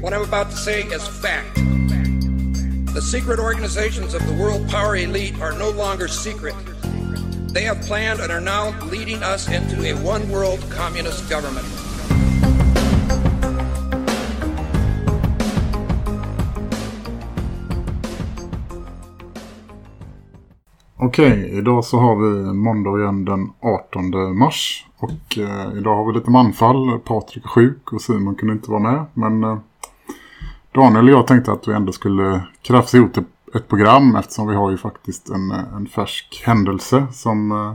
What I'm about to say is fact. The secret organizations of the world power elite are no longer secret. They have planned and are now leading us into a one world communist government. Okej, idag så har vi måndagen den 18 mars och eh, idag har vi lite manfall. Patrik är sjuk och Simon kunde inte vara med. Men eh, Daniel och jag tänkte att vi ändå skulle krafsa ihop ett, ett program eftersom vi har ju faktiskt en, en färsk händelse som uh,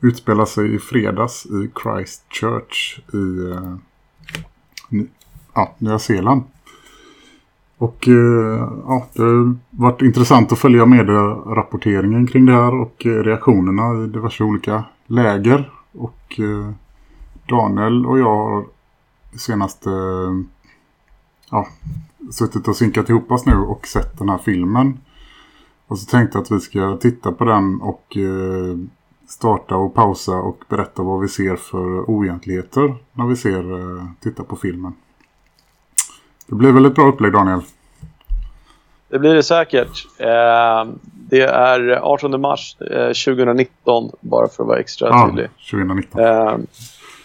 utspelar sig i fredags i Christchurch i uh, ja, Nya Zeeland. Och uh, ja, det har varit intressant att följa med rapporteringen kring det här och uh, reaktionerna i diverse olika läger. Och Daniel och jag har senaste ja, suttit och synkat ihop oss nu och sett den här filmen. Och så tänkte jag att vi ska titta på den och eh, starta och pausa och berätta vad vi ser för oegentligheter när vi ser, eh, tittar på filmen. Det blir väl ett bra upplägg Daniel? Det blir det säkert. Eh, det är 18 mars eh, 2019, bara för att vara extra Ja, tydlig. 2019. Eh,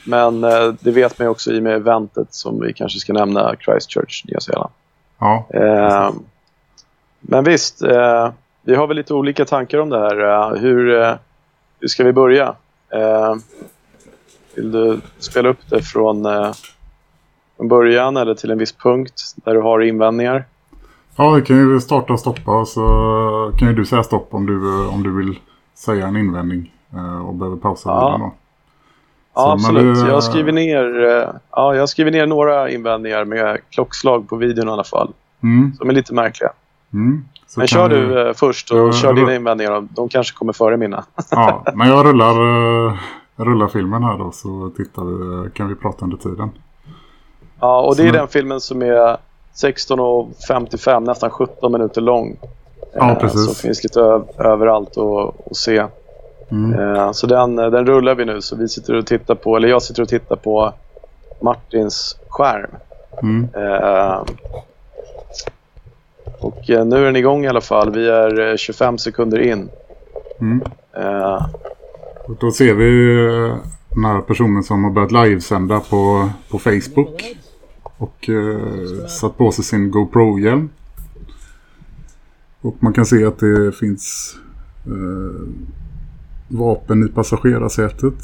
men eh, det vet man också i och med eventet som vi kanske ska nämna, Christchurch, Nya Zeeland. Ja, Eh, men visst, eh, vi har väl lite olika tankar om det här. Eh, hur, eh, hur ska vi börja? Eh, vill du spela upp det från, eh, från början eller till en viss punkt där du har invändningar? ja vi kan ju starta och stoppa så kan ju du säga stopp om du, om du vill säga en invändning och behöver pausa ja. då. Ja, absolut. det- Jag har skrivit ner, eh, ja, jag har skrivit ner några invändningar med klockslag på videon i alla fall. Mm, Som är lite märkliga. mm. Men kör vi- du eh, först och Ja, kör jag- dina invändningar. De kanske kommer före mina. Ja, men jag rullar, eh, rullar filmen här då så tittar vi, kan vi prata under tiden. Ja, och det är Så- den filmen som är 16.55, nästan 17 minuter lång. Ja, precis. Som finns lite överallt att se. Mm. Eh, Så den, eh, den rullar vi nu. Så vi sitter och tittar på, eller jag sitter och tittar på Martins skärm. Mm. Eh, Och eh, nu är den igång i alla fall. Vi är eh, 25 sekunder in. Mm. Eh, Och då ser vi den här personen som har börjat livesända på, på Facebook. Och eh, satt på sig sin GoPro-hjälm. Och man kan se att det finns vapen i passagerarsätet.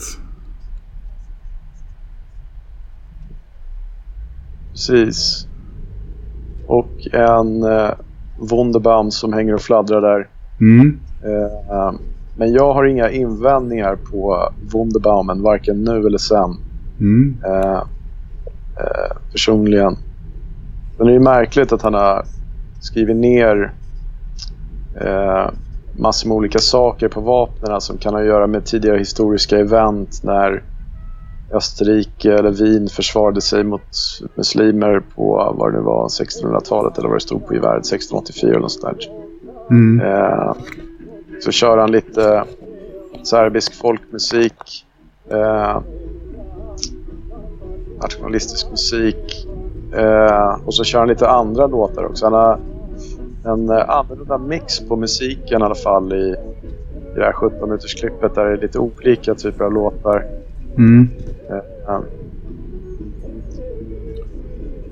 Precis. Och en eh, Wunderbaum som hänger och fladdrar där. Mm. Eh, men jag har inga invändningar på Wunderbaumen, varken nu eller sen. Mm. Eh, eh, personligen. Men det är ju märkligt att han har skrivit ner eh, massor med olika saker på vapnen som kan ha att göra med tidigare historiska event när Österrike eller Wien försvarade sig mot muslimer på vad det nu var 1600-talet eller vad det stod på geväret 1684 eller något sånt. Mm. Eh, så kör han lite serbisk folkmusik. Eh, nationalistisk musik. Eh, och så kör han lite andra låtar också. Han har en eh, annorlunda mix på musiken i alla fall i, i det här 17 minuters klippet där det är lite olika typer av låtar. Mm. Eh,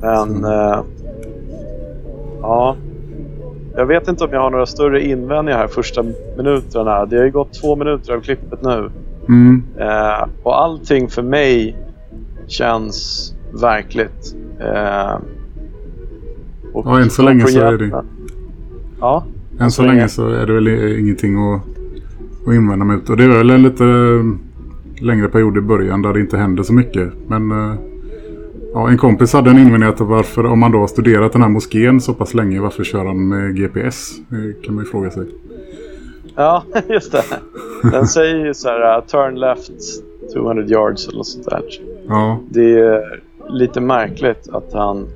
men... Eh, ja. Jag vet inte om jag har några större invändningar här första minuterna. Det har ju gått två minuter av klippet nu. Mm. Eh, och allting för mig känns verkligt. Eh, och Ja, än så länge så är det- Ja, Än så länge så är det väl ingenting att, att invända mot. Och det är väl en lite längre period i början där det inte händer så mycket. Men eh, Ja, en kompis hade en invändning att varför, om man då har studerat den här moskén så pass länge, varför kör han med GPS? Det kan man ju fråga sig. Ja, just det. Den säger ju så här, uh, turn left 200 yards eller något sånt där. Ja, Det är lite märkligt att han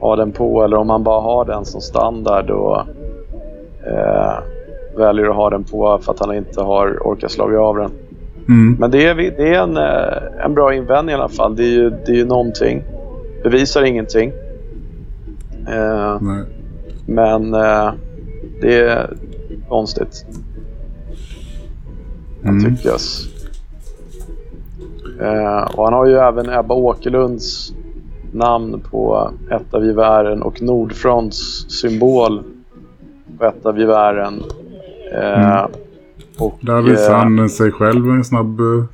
har den på eller om han bara har den som standard och eh, väljer att ha den på för att han inte har orkat slå av den. mm. Men det är, det är en, eh, en bra invändning i alla fall. Det är ju, det är ju någonting. Bevisar ingenting. Eh, men eh, det är konstigt. Kan Mm. tyckas. Eh, och han har ju även Ebba Åkerlunds namn på ett av gevären och Nordfronts symbol på ett av gevären. Eh, Mm. och, Där visar eh, han sig själv en snabb... eh,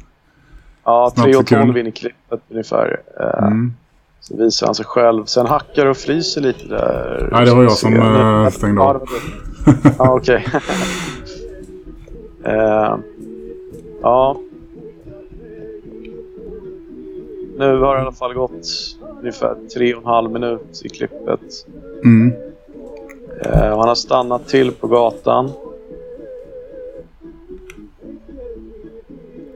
Ja, snabb 3 och 12 sekund. in i klippet ungefär. Eh, Mm. Så visar han sig själv. Sen hackar och fryser lite där. Nej, det var jag som, eh, stängde av. Ja, okej. Ja. Nu har det i alla fall gått ungefär tre och en halv minut i klippet. Mm. Eh, han har stannat till på gatan.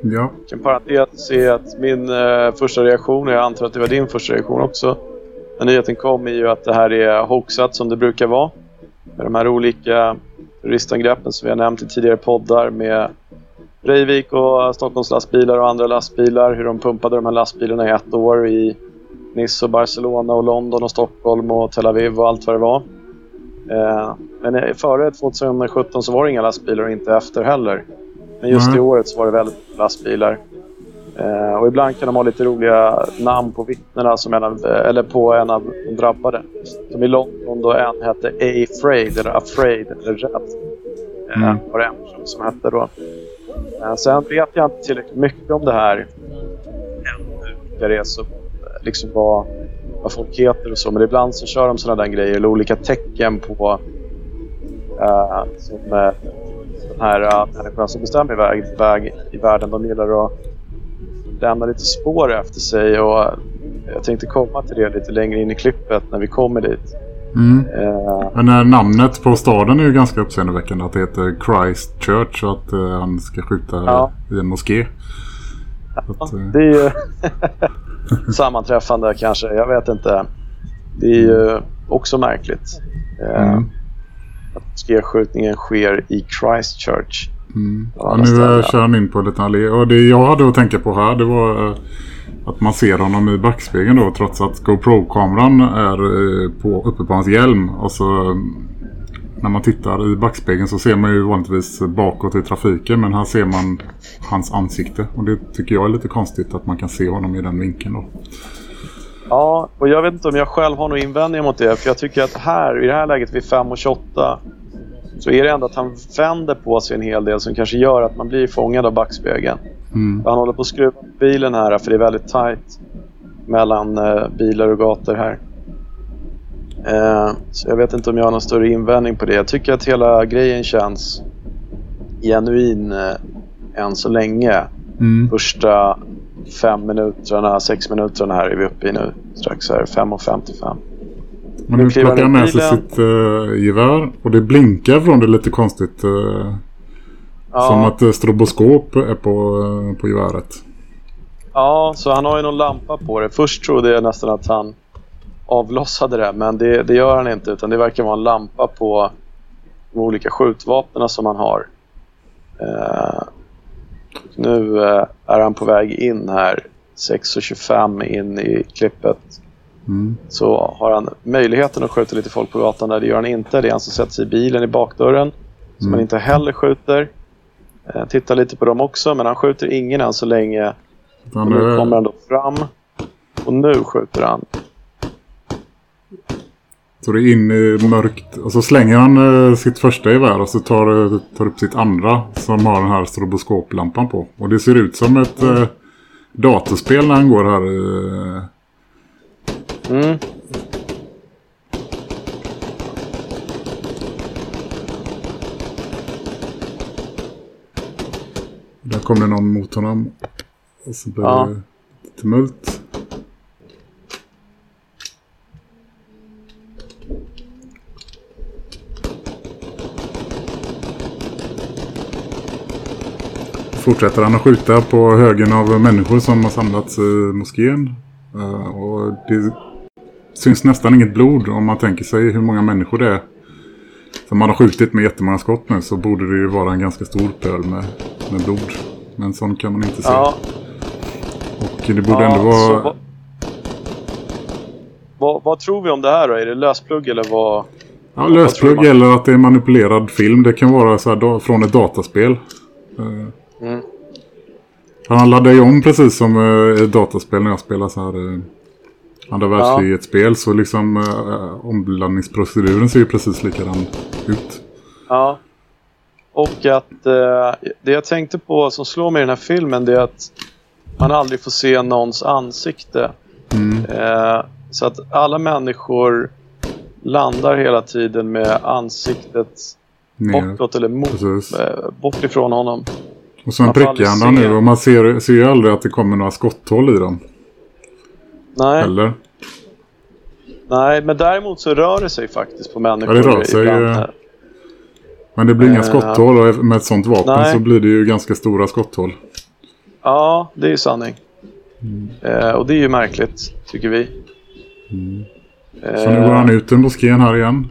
Ja. kan parentes säga att min eh, första reaktion, och jag antar att det var din första reaktion också, när nyheten kom är ju att det här är hoaxat som det brukar vara. Med de här olika terroristangreppen som vi har nämnt i tidigare poddar med Breivik och Stockholms lastbilar och andra lastbilar. Hur de pumpade de här lastbilarna i ett år i Nice och Barcelona och London och Stockholm och Tel Aviv och allt vad det var. Eh, men eh, före 2017 så var det inga lastbilar och inte efter heller. Men just Nej. i året så var det väldigt lastbilar. Eh, och ibland kan de ha lite roliga namn på vittnena, som en av, eller på en av de drabbade. Som i London då en hette Afraid, eller Afraid, eller Rädd. Eh, Mm. var det en person som hette då. Eh, sen vet jag inte tillräckligt mycket om det här ännu. Vilka det är som, eh, liksom vad, vad folk heter och så. Men ibland så kör de sådana där grejer, eller olika tecken på eh, som eh, de här uh, människorna som bestämmer väg, väg i världen. De gillar att lämna lite spår efter sig och jag tänkte komma till det lite längre in i klippet när vi kommer dit. Mm. Eh, Men namnet på staden är ju ganska uppseendeväckande. Att det heter Christchurch och att eh, han ska skjuta Ja. i en moské. Att, eh, det är ju sammanträffande kanske, jag vet inte. Det är ju också märkligt. Eh, Mm. Att moskéskjutningen sker i Christchurch. Mm. Ja, nu kör han in på en liten allé. Och det jag hade att tänka på här det var eh, att man ser honom i backspegeln då trots att GoPro-kameran är eh, på, uppe på hans hjälm. Och så när man tittar i backspegeln så ser man ju vanligtvis bakåt i trafiken men här ser man hans ansikte. Och det tycker jag är lite konstigt att man kan se honom i den vinkeln då. Ja, och jag vet inte om jag själv har några invändningar mot det. För jag tycker att här, i det här läget vid 5.28 så är det ändå att han vänder på sig en hel del som kanske gör att man blir fångad av backspegeln. Mm. Han håller på att skruva bilen här för det är väldigt tight mellan eh, bilar och gator här. Eh, så jag vet inte om jag har någon större invändning på det. Jag tycker att hela grejen känns genuin eh, än så länge. Mm. Första fem minuterna, sex minuterna här är vi uppe i nu. Strax här, 5.55. Men nu Nu kliver plockar han han i med sig sitt uh, gevär och det blinkar från det lite konstigt. eh, Ja. Som att uh, stroboskop är på, eh, på geväret. Ja, så han har ju någon lampa på det. Först trodde jag nästan att han avlossade det, men det, det gör han inte. Utan det verkar vara en lampa på de olika skjutvapnen som han har. Eh, nu eh, är han på väg in här, 6.25 in i klippet. Mm. Så har han möjligheten att skjuta lite folk på gatan där. Det gör han inte. Det är han som sätter sig i bilen i bakdörren. Som Mm. han inte heller skjuter. Eh, tittar lite på dem också, men han skjuter ingen än så länge. Nu kommer han då fram. Och nu skjuter han. Så det in i mörkt. Och så slänger han eh, sitt första gevär och så tar, eh, tar upp sitt andra som har den här stroboskoplampan på. Och det ser ut som ett eh, datorspel när han går här. Eh, Mm. där kommer det någon mot honom. Och så blir Ja. det tumult. Fortsätter han att skjuta på högen av människor som har samlats i moskén. Eh, och det syns nästan inget blod om man tänker sig hur många människor det är. Som man har skjutit med jättemånga skott nu så borde det ju vara en ganska stor pöl med, med blod. Men sån kan man inte se. Ja, Och det borde ja, ändå vara... vad, vad, vad tror vi om det här då? Är det lösplugg eller vad? Ja, lösplugg eller att det är manipulerad film. Det kan vara så här från ett dataspel. Han laddar ju om precis som eh, ett dataspel när jag spelar så här eh, andra världskriget-spel. Så liksom eh, omblandningsproceduren ser ju precis likadan ut. Ja. Och att eh, det jag tänkte på som slår mig i den här filmen det är att man aldrig får se någons ansikte. Mm. Eh, så att alla människor landar hela tiden med ansiktet Ner. bortåt eller mot, Precis. eh, bort ifrån honom. Och sen prickar han dem nu och man ser, ser ju aldrig att det kommer några skotthål i dem. Nej, Eller? nej, men däremot så rör det sig faktiskt på människor. Ja, det rör sig, ibland. eh, Men det blir inga Eh, skotthål och med ett sånt vapen nej. så blir det ju ganska stora skotthål. Ja, det är ju sanning. Eh, och det är ju märkligt, tycker vi. Eh, Så nu går han ut ur moskén här igen.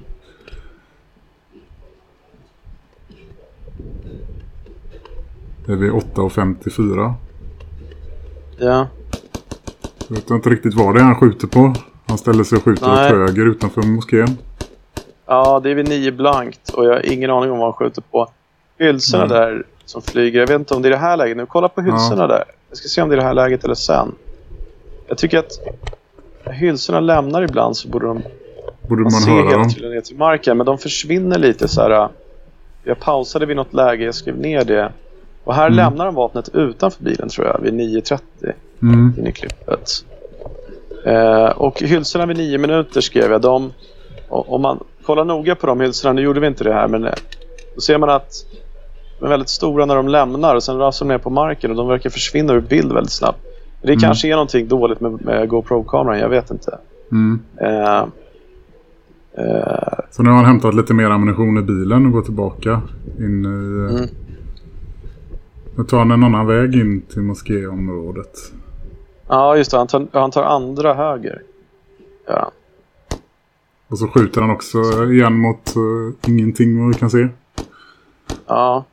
Det är vid 8.54. Ja. Jag vet inte riktigt vad det är han skjuter på. Han ställer sig och skjuter Nej. åt höger utanför moskén. ja, det är vid nio blankt och jag har ingen aning om vad han skjuter på. Hylsorna Mm. där som flyger, jag vet inte om det är det här läget nu. Kolla på hylsorna där. Jag ska se om det är det här läget eller sen. Jag tycker att hylsorna lämnar ibland så borde de Borde Man man ser höra dem. ner till marken, men de försvinner lite så här. Jag pausade vid något läge, jag skrev ner det. Och här Mm. lämnar de vapnet utanför bilen tror jag, vid 9.30 Mm. in i klippet. Eh, och hylsorna vid 9 minuter skrev jag. De, och, om man kollar noga på de hylsorna, nu gjorde vi inte det här, men eh, då ser man att de är väldigt stora när de lämnar och sen rasar de ner på marken och de verkar försvinna ur bild väldigt snabbt. Det Mm. kanske är någonting dåligt med, med GoPro-kameran, jag vet inte. Mm. Eh, eh, Så nu har han hämtat lite mer ammunition i bilen och går tillbaka in i... Mm. Nu tar han en annan väg in till moskéområdet. Ja, just det. Han tar, han tar andra höger. Ja. Och så skjuter han också igen mot eh, ingenting vad vi kan se. Ja.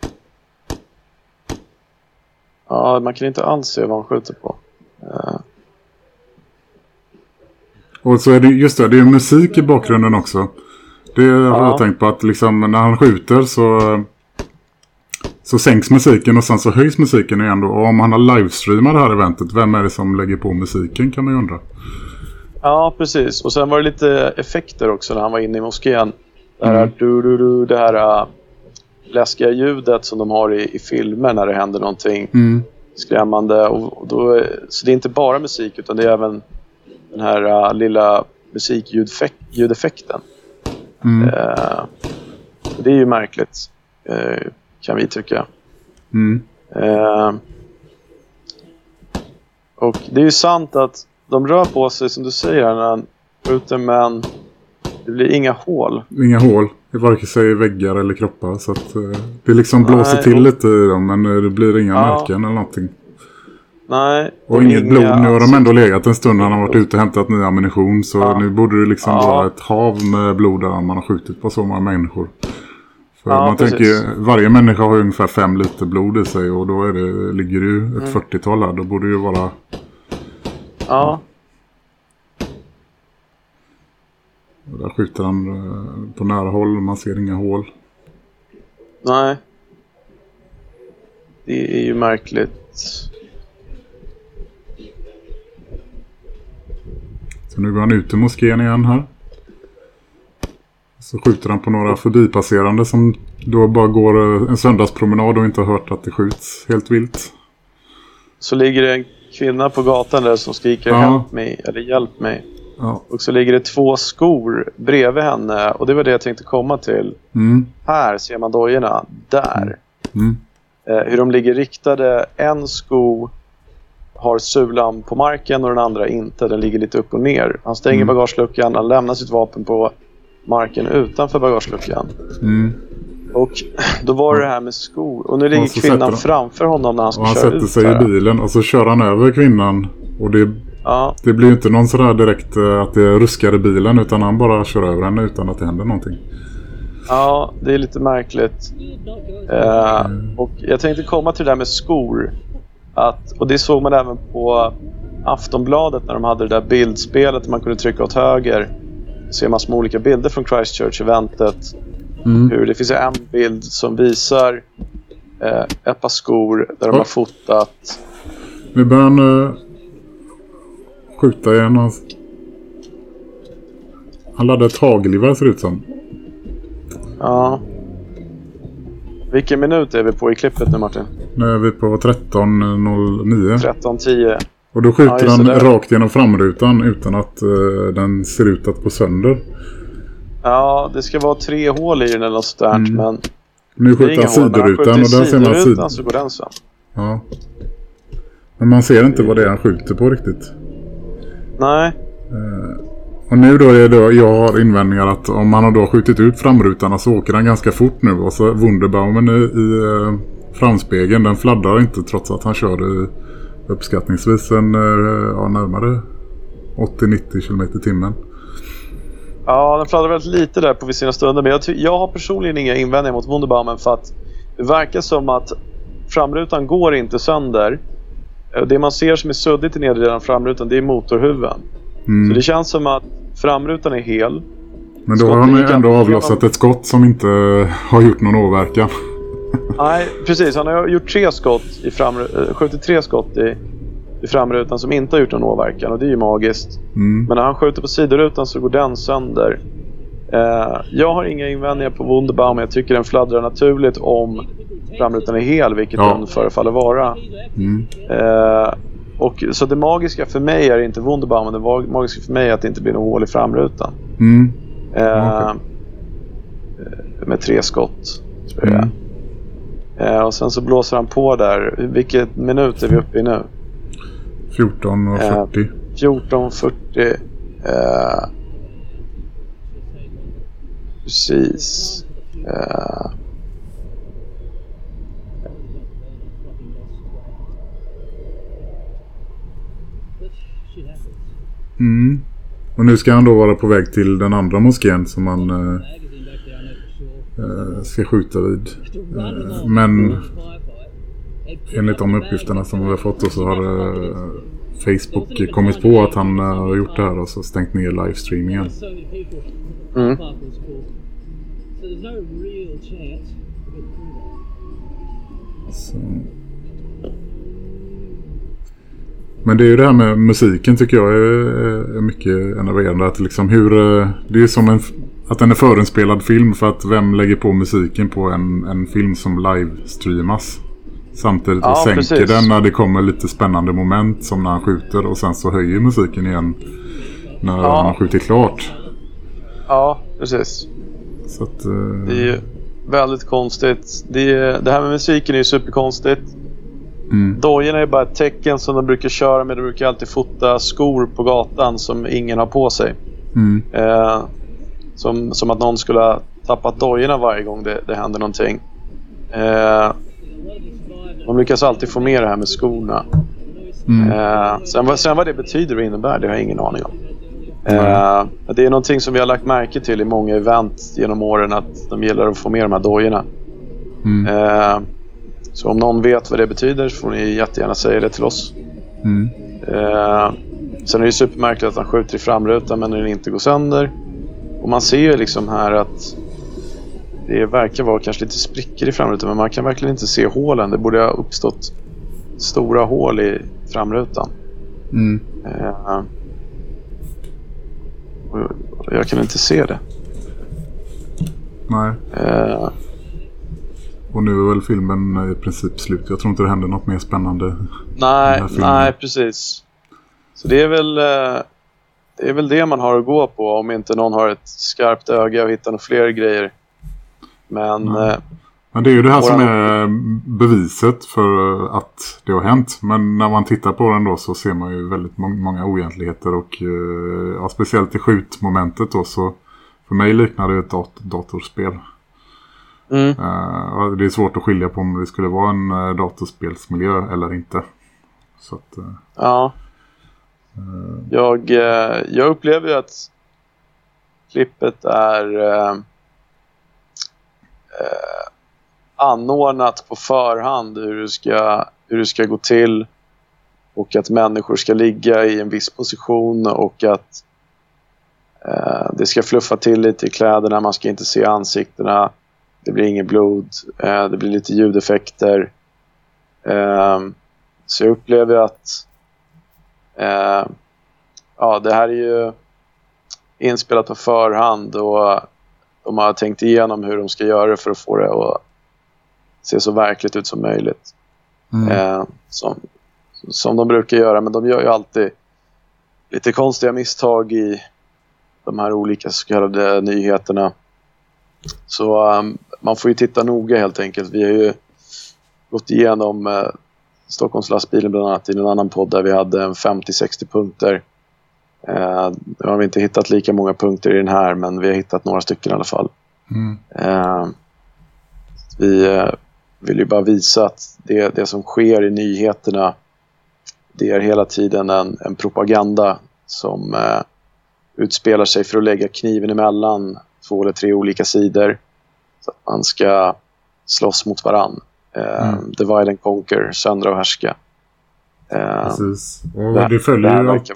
Ja, man kan inte alls se vad han skjuter på. Eh, Och så är det just det, det är musik i bakgrunden också. Det har Ja. jag tänkt på att liksom när han skjuter så så sänks musiken och sen så höjs musiken igen då. Och om han har livestreamat det här eventet, vem är det som lägger på musiken kan man ju undra. Ja, precis. Och sen var det lite effekter också när han var inne i moskén. Det här, Mm. du, du, du, det här äh, läskiga ljudet som de har i, i filmer när det händer någonting Mm. skrämmande. Och, då, så det är inte bara musik utan det är även den här äh, lilla musikljudeffekten. Mm. Eh, det är ju märkligt, eh, kan vi tycka. Mm. Eh, och det är ju sant att de rör på sig, som du säger, skjuter, men det blir inga hål. Inga hål i vare sig väggar eller kroppar. Så att eh, det liksom Nej, blåser till och- lite i dem men eh, det blir inga Ja. märken eller någonting. Nej. Och inget inga blod. Nu har de ansikten. ändå legat en stund när han har varit ute och hämtat ny ammunition. Så Ja. nu borde det liksom Ja. vara ett hav med blod där man har skjutit på så många människor. För Ja, man precis. tänker varje människa har ungefär fem liter blod i sig. Och då är det, ligger det ju ett Mm. 40-tal här. Då borde det ju vara... Ja, och Där skjuter han eh, på nära håll. Man ser inga hål. nej. Det är ju märkligt. Så nu går han ut i moskén igen här. Så skjuter han på några förbipasserande som då bara går eh, en söndagspromenad och inte har hört att det skjuts helt vilt. Så ligger det en kvinna på gatan där som skriker Ja. Help mig, eller hjälp mig. Ja. Och så ligger det två skor bredvid henne och det var det jag tänkte komma till. Mm. Här ser man dojorna. Där. Mm. Eh, hur de ligger riktade. En sko har sulan på marken och den andra inte. Den ligger lite upp och ner. Han stänger Mm. bagageluckan. Han lämnar sitt vapen på marken utanför bagageluckan. Mm. Och då var det här med skor. Och nu ligger Och kvinnan han- framför honom när han ska Och han köra sätter ut sig i bilen och så kör han över kvinnan. Och det, Ja, det blir ju inte någon sådär direkt eh, att det ruskar i bilen utan han bara kör över henne utan att det händer någonting. ja, det är lite märkligt. Eh, och jag tänkte komma till det där med skor. Att, och det såg man även på Aftonbladet när de hade det där bildspelet där man kunde trycka åt höger. Se massor med olika bilder från Christchurch-eventet. Mm. Hur det finns en bild som visar eh, ett par skor där de Oj. har fotat. Nu börjar han skjuta igen. Han, han laddar ett hagelgevär ser det ut som. Ja. Vilken minut är vi på i klippet nu Martin? Nu är vi på 13.09. 13.10. Och då skjuter Ja, han det rakt genom framrutan utan att eh, den ser ut att gå sönder. Ja, det ska vara tre hål i den eller något sånt där, Mm. men Nu skjuter han han sidorutan och där ser man sidorutan sid... så går den sönder. Ja. Men man ser inte vad det är han skjuter på riktigt. Nej, Och nu då är det, jag har invändningar att om han har då skjutit ut framrutan så åker den ganska fort nu. Och så Wunderbaumen i, i eh, framspegeln, den fladdrar inte trots att han kör i uppskattningsvis en, eh, ja, närmare 80-90 km i timmen. ja, den fladdrar väldigt lite där på sina stunder. Men jag, jag har personligen inga invändningar mot Wunderbaumen för att det verkar som att framrutan går inte sönder. Eh, Det man ser som är suddigt i nedre framrutan, det är motorhuven. Mm. Så det känns som att framrutan är hel. Men då har han ändå avlossat ett skott som inte har gjort någon åverkan. Nej, precis. Han har gjort tre skott i framru- eh, skjutit tre skott i, i framrutan som inte har gjort någon åverkan och det är ju magiskt. Mm. Men när han skjuter på sidorutan så går den sönder. Eh, jag har inga invändningar på Wunderbaum. Jag tycker den fladdrar naturligt om framrutan är hel, vilket Ja. den förefaller vara. Mm. Eh, och, så det magiska för mig är inte Wunderbaum, det va- magiska för mig är att det inte blir någon hål i framrutan. Mm. Eh, Ja, eh, Med tre skott. Tror jag. Mm. Eh, och sen så blåser han på där. Vilket minut är vi uppe i nu? 14 och Eh, 40. 14.40. Eh, precis. Eh, Mm. Och nu ska han då vara på väg till den andra moskén som han eh, eh, ska skjuta vid. Eh, men enligt de uppgifterna som vi har fått så har eh, Facebook kommit på att han eh, har gjort det här och så stängt ner livestreamingen. Mm. Så. Men det är ju det här med musiken tycker jag är, är mycket enerverande. Att liksom hur, eh, det är som en, att den är förinspelad film för att vem lägger på musiken på en, en film som livestreamas. Samtidigt Ja, och sänker precis. den när det kommer lite spännande moment som när han skjuter och sen så höjer musiken igen när Ja. han har skjutit klart. Ja, precis. Så att, eh, Det är ju väldigt konstigt. Det, är, det här med musiken är ju superkonstigt. mm, Dojorna är bara ett tecken som de brukar köra med. De brukar alltid fota skor på gatan som ingen har på sig. mm, Eh, som, som att någon skulle ha tappat dojorna varje gång det, det händer någonting. Eh, de lyckas alltid få med det här med skorna. mm, Eh, sen, vad, sen vad det betyder och innebär, det har jag ingen aning om. Eh, det är någonting som vi har lagt märke till i många event genom åren att de gillar att få med de här dojorna. mm, Eh, så om någon vet vad det betyder så får ni jättegärna säga det till oss. mm, Eh, sen är det supermärkligt att han skjuter i framrutan men den inte går sönder. Och man ser ju liksom här att det verkar vara kanske lite sprickor i framrutan men man kan verkligen inte se hålen. Det borde ha uppstått stora hål i framrutan. mm. Eh, jag kan inte se det. Nej. Eh, Och nu är väl filmen i princip slut. Jag tror inte det händer något mer spännande. nej, nej precis. Så det är väl eh, det är väl det man har att gå på om inte någon har ett skarpt öga och hittar några fler grejer. Men eh, Men det är ju det här som Våran- är beviset för att det har hänt. Men när man tittar på den då så ser man ju väldigt må- många oegentligheter. Och eh, ja, speciellt i skjutmomentet då så för mig liknar det ett dat- datorspel. Mm. det är svårt att skilja på om det skulle vara en datorspelsmiljö eller inte. Så att, ja. Jag, eh, jag upplever ju att klippet är eh, eh, anordnat på förhand hur det, ska, hur det ska gå till och att människor ska ligga i en viss position och att eh, det ska fluffa till lite i kläderna, man ska inte se ansiktena, det blir inget blod, eh, det blir lite ljudeffekter. Eh, så jag upplever att eh, ja, det här är ju inspelat på förhand och de har tänkt igenom hur de ska göra för att få det att se så verkligt ut som möjligt. Mm. Eh, som, som de brukar göra, men de gör ju alltid lite konstiga misstag i de här olika så kallade nyheterna. Så um, man får ju titta noga helt enkelt. Vi har ju gått igenom uh, Stockholms lastbilen bland annat i en annan podd där vi hade en 50-60 punkter. Uh, nu har vi inte hittat lika många punkter i den här men vi har hittat några stycken i alla fall. Mm. Uh, vi uh, vill ju bara visa att det, det som sker i nyheterna det är hela tiden en, en propaganda som uh, utspelar sig för att lägga kniven emellan två eller tre olika sidor. Så att man ska slåss mot varann. Uh, mm. Divide and conquer, söndra och härska. Uh, Precis. Och det, det följer det ju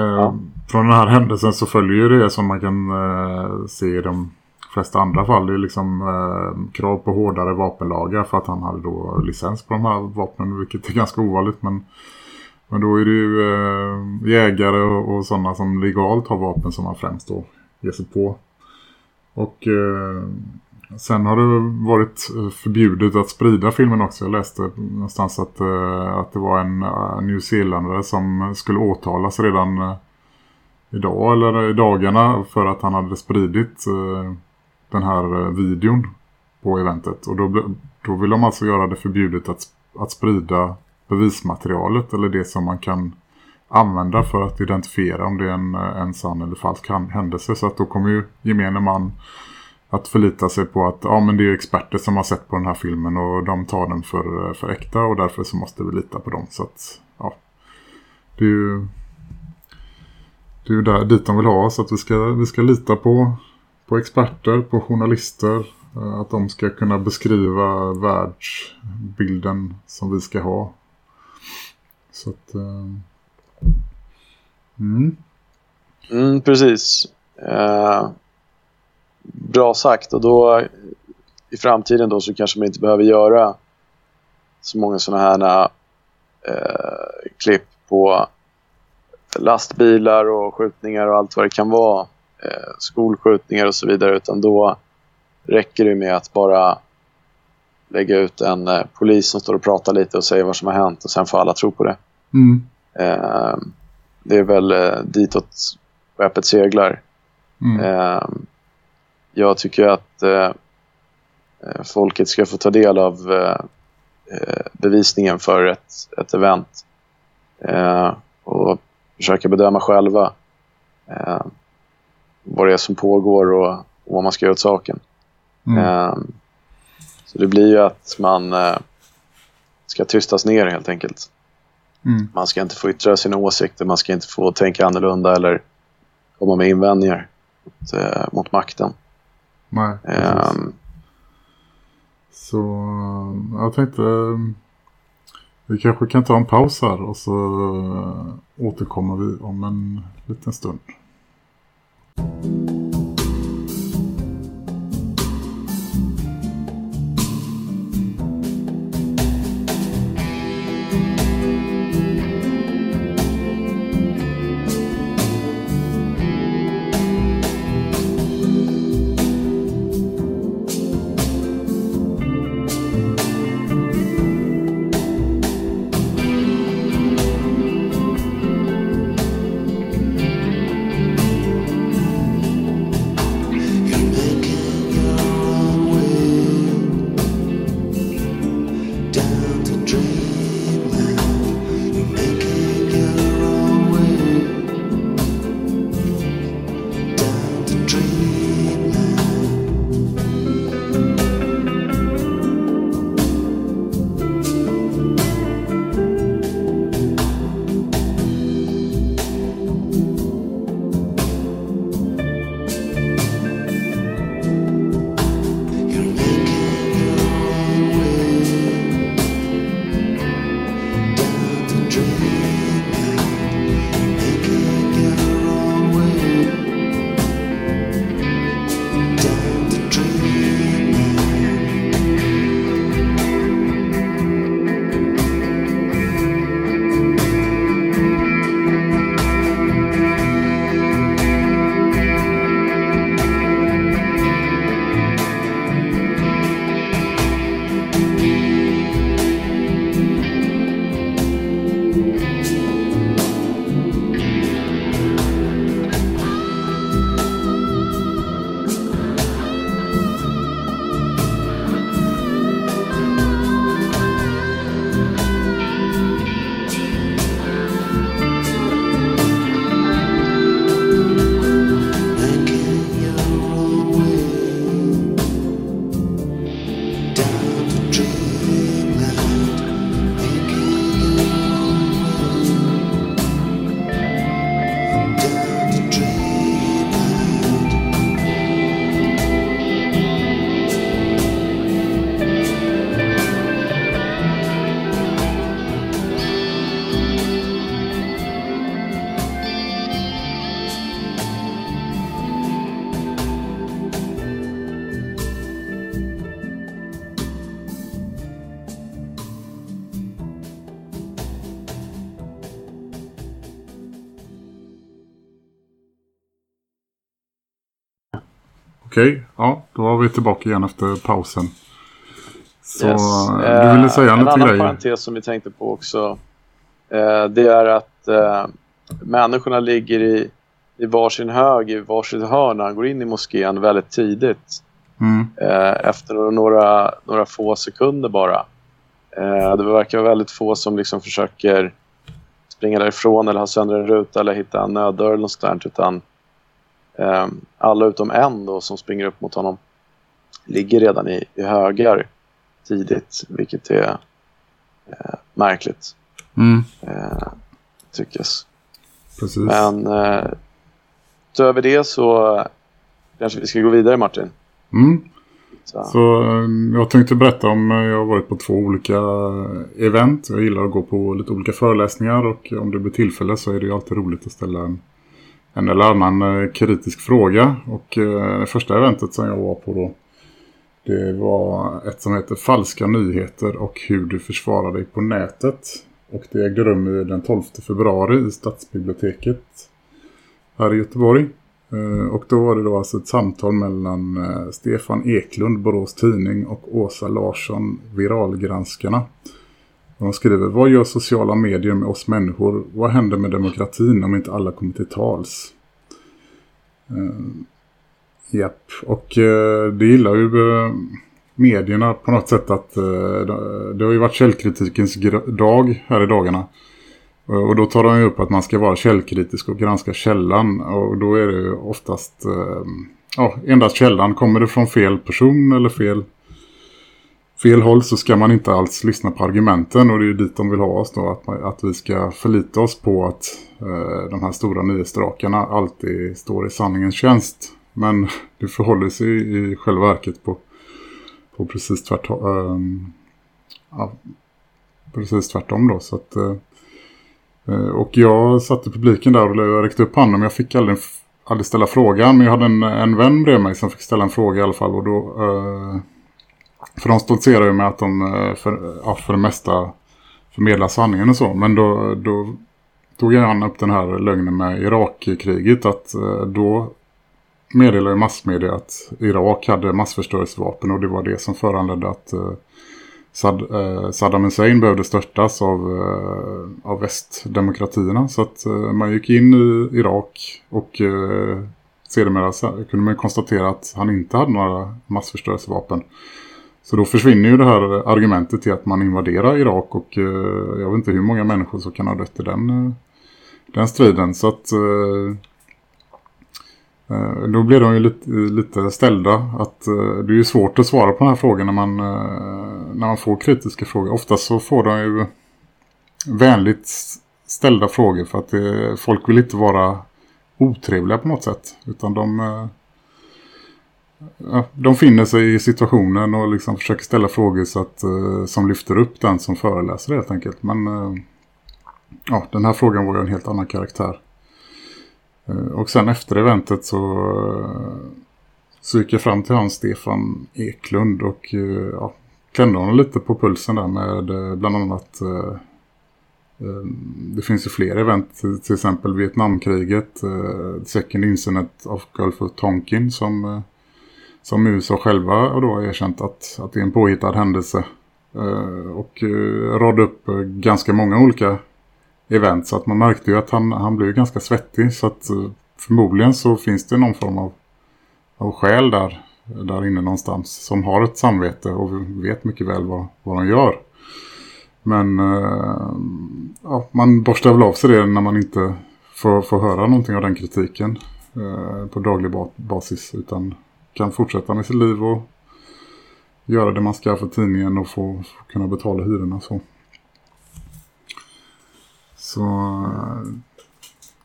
uh, ja. Från den här händelsen så följer ju det som man kan uh, se i de flesta andra fall. Det är liksom uh, krav på hårdare vapenlagar för att han hade då licens på de här vapnen, vilket är ganska ovanligt. Men men då är det ju eh, jägare och, och sådana som legalt har vapen som man främst då ger sig på. Och eh, sen har det varit eh, förbjudet att sprida filmen också. Jag läste någonstans att, eh, att det var en eh, New Zealandare som skulle åtalas redan idag eller i dagarna för att han hade spridit den här videon på eventet. Och då, då vill de alltså göra det förbjudet att, att sprida bevismaterialet eller det som man kan använda för att identifiera om det är en, en sann eller falsk händelse. Så att då kommer ju gemene man att förlita sig på att ja, men det är experter som har sett på den här filmen och de tar den för, för äkta och därför så måste vi lita på dem. Så att ja, det är ju, det är ju där, dit de vill ha så att vi ska, vi ska lita på, på experter, på journalister eh, att de ska kunna beskriva världsbilden som vi ska ha så att... Uh... Mm. Mm, precis. Uh, bra sagt. Och då i framtiden då så kanske man inte behöver göra så många sådana här uh, klipp på lastbilar och skjutningar och allt vad det kan vara. Uh, skolskjutningar och så vidare. Utan då räcker det med att bara lägga ut en eh, polis som står och pratar lite och säger vad som har hänt och sen får alla tro på det. Mm. Eh, det är väl eh, ditåt skeppet seglar. Mm. Eh, jag tycker att eh, eh, folket ska få ta del av eh, bevisningen för ett, ett event och försöka bedöma själva vad det är som pågår och, och vad man ska göra åt saken. Mm. Så det blir ju att man ska tystas ner helt enkelt. Mm. Man ska inte få yttra sina åsikter, man ska inte få tänka annorlunda eller komma med invändningar mot, eh, mot makten. Nej, um, Så jag tänkte vi kanske kan ta en paus här och så återkommer vi om en liten stund. Okej, ja, då var vi tillbaka igen efter pausen. Så Yes. du ville säga Eh, lite En annan grejer? parentes som vi tänkte på också. Eh, det är att eh, människorna ligger i, i varsin hög, i varsitt hörn när han går in i moskén väldigt tidigt. Mm. Eh, efter några, några få sekunder bara. Eh, det verkar vara väldigt få som liksom försöker springa därifrån eller ha sönder en ruta eller hitta en nöddörr eller något sånt utan eh, alla utom en då som springer upp mot honom ligger redan i, i högar tidigt, vilket är eh, märkligt Mm. eh, tyckes. Precis. Men eh, utöver det så kanske vi ska gå vidare Martin. Mm. Så, Så eh, jag tänkte berätta om eh, jag har varit på två olika event. Jag gillar att gå på lite olika föreläsningar och om det blir tillfälle så är det ju alltid roligt att ställa en, en eller annan eh, kritisk fråga. Och det första eventet som jag var på då det var ett som heter Falska nyheter och hur du försvarar dig på nätet. Och det ägde rum den 12 februari i Stadsbiblioteket här i Göteborg. Eh, och då var det då alltså ett samtal mellan Stefan Eklund, Borås Tidning och Åsa Larsson, Viralgranskarna. Han De skriver, vad gör sociala medier med oss människor? Vad händer med demokratin om inte alla kommer till tals? Uh, japp, och uh, det gillar ju uh, medierna på något sätt att det- har ju varit källkritikens dag här i dagarna. Och då tar de ju upp att man ska vara källkritisk och granska källan. Och då är det ju oftast ja, endast källan. Kommer det från fel person eller fel, fel håll så ska man inte alls lyssna på argumenten. Och det är ju dit de vill ha oss då. Att, man- att vi ska förlita oss på att eh, de här stora nyhetsdrakarna alltid står i sanningens tjänst. Men det förhåller sig i själva verket på, på precis tvärtom. eh, ja, precis tvärtom då. Så att... eh, eh Och jag satte publiken där och räckte upp handen men jag fick aldrig, aldrig ställa frågan. Men jag hade en, en vän bredvid mig som fick ställa en fråga i alla fall. Och då, eh, för de stoltserar ju med att de eh, för, ja, för det mesta förmedlar sanningen och så. Men då, då tog han upp den här lögnen med Irakkriget. Att eh, då meddelade massmedia att Irak hade massförstörelsevapen. Och det var det som föranledde att eh, Sad, Saddam Hussein behövde störtas av, av västdemokratierna. Så att man gick in i Irak och sedermera kunde man konstatera att han inte hade några massförstörelsevapen. Så då försvinner ju det här argumentet till att man invaderar Irak och eh, jag vet inte hur många människor som kan ha dött i den, eh, den striden. Så att eh, eh Då blir de ju lite, lite ställda att eh, det är ju svårt att svara på den här frågan när man, eh, när man får kritiska frågor. Oftast så får de ju vänligt ställda frågor för att det, folk vill inte vara otrevliga på något sätt. Utan de, eh, ja, de finner sig i situationen och liksom försöker ställa frågor så att, eh, som lyfter upp den som föreläser helt enkelt. Men eh, ja, den här frågan var ju en helt annan karaktär. Eh, Och sen efter eventet så, eh, så gick jag fram till han Stefan Eklund och eh, ja, kände honom lite på pulsen där med eh, bland annat eh, eh det finns ju fler event, till exempel Vietnamkriget, eh, Second Incident of Gulf of Tonkin som, eh, som USA själva har då erkänt att, att det är en påhittad händelse. Eh, och eh, radade upp eh, ganska många olika event så att man märkte ju att han, han blev ganska svettig så att eh, förmodligen så finns det någon form av, av skäl där, där inne någonstans som har ett samvete och vet mycket väl vad, vad de gör. Men ja, man borstar väl av sig det när man inte får, får höra någonting av den kritiken eh, på daglig basis utan kan fortsätta med sitt liv och göra det man ska för tidningen och få, få kunna betala hyrorna och så. Så eh,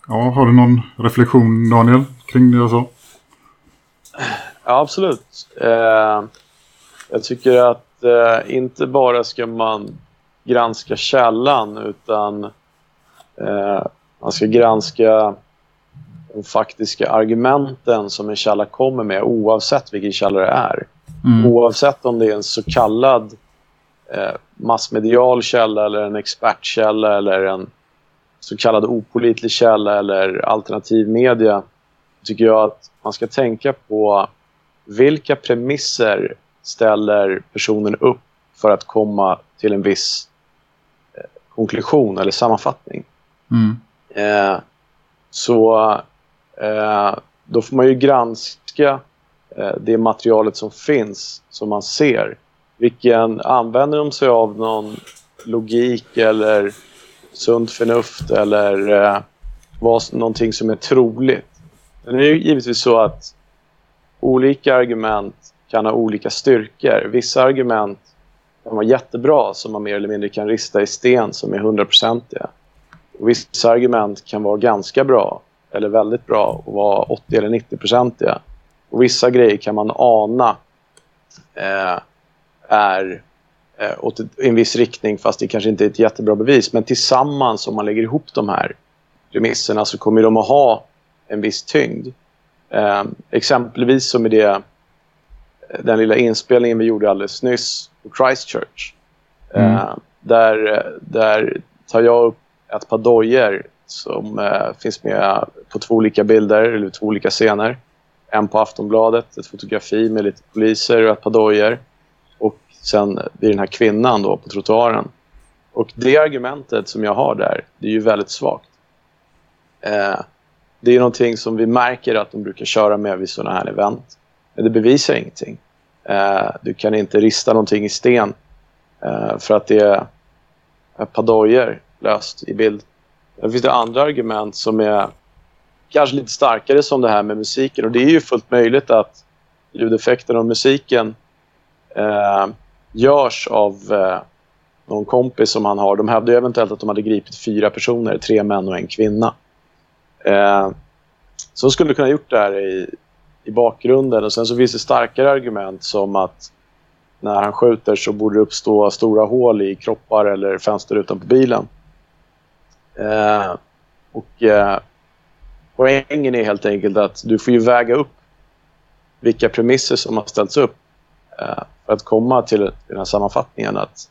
ja, har du någon reflektion Daniel kring det jag sa? Ja, absolut. Eh, jag tycker att eh, inte bara ska man granska källan utan eh, man ska granska de faktiska argumenten som en källa kommer med oavsett vilken källa det är. Mm. Oavsett om det är en så kallad eh, massmedial källa eller en expertkälla eller en så kallad opolitlig källa eller alternativ media tycker jag att man ska tänka på vilka premisser ställer personen upp för att komma till en viss eh, konklusion eller sammanfattning. Mm. Eh, så Eh, då får man ju granska eh, det materialet som finns, som man ser. Vilken Använder de sig av någon logik eller sunt förnuft eller eh, vad, någonting som är troligt? Det är ju givetvis så att olika argument kan ha olika styrkor. Vissa argument kan vara jättebra som man mer eller mindre kan rista i sten som är hundraprocentiga. Vissa argument kan vara ganska bra eller väldigt bra och vara 80 eller 90-procentiga. Och vissa grejer kan man ana eh, är eh, åt en viss riktning fast det kanske inte är ett jättebra bevis. Men tillsammans om man lägger ihop de här premisserna så kommer de att ha en viss tyngd. Eh, exempelvis som i det, den lilla inspelningen vi gjorde alldeles nyss på Christchurch. Mm. Eh, där, där tar jag upp ett par dojor som eh, finns med på två olika bilder, eller två olika scener. En på Aftonbladet, ett fotografi med lite poliser och ett par dojor. Och sen vid den här kvinnan då på trottoaren. Och det argumentet som jag har där, det är ju väldigt svagt. Eh, det är någonting som vi märker att de brukar köra med vid sådana här event. Men det bevisar ingenting. Eh, du kan inte rista någonting i sten eh, för att det är ett par dojor löst i bild. Sen finns det andra argument som är kanske lite starkare som det här med musiken. Och det är ju fullt möjligt att ljudeffekten och musiken eh, görs av eh, någon kompis som han har. De hävdade eventuellt att de hade gripit fyra personer, tre män och en kvinna. Eh, så skulle kunna ha gjort det här i, i bakgrunden. Och sen så finns det starkare argument som att när han skjuter så borde det uppstå stora hål i kroppar eller fönster utanpå bilen. Eh, och eh, poängen är helt enkelt att du får ju väga upp vilka premisser som har ställts upp eh, för att komma till den här sammanfattningen att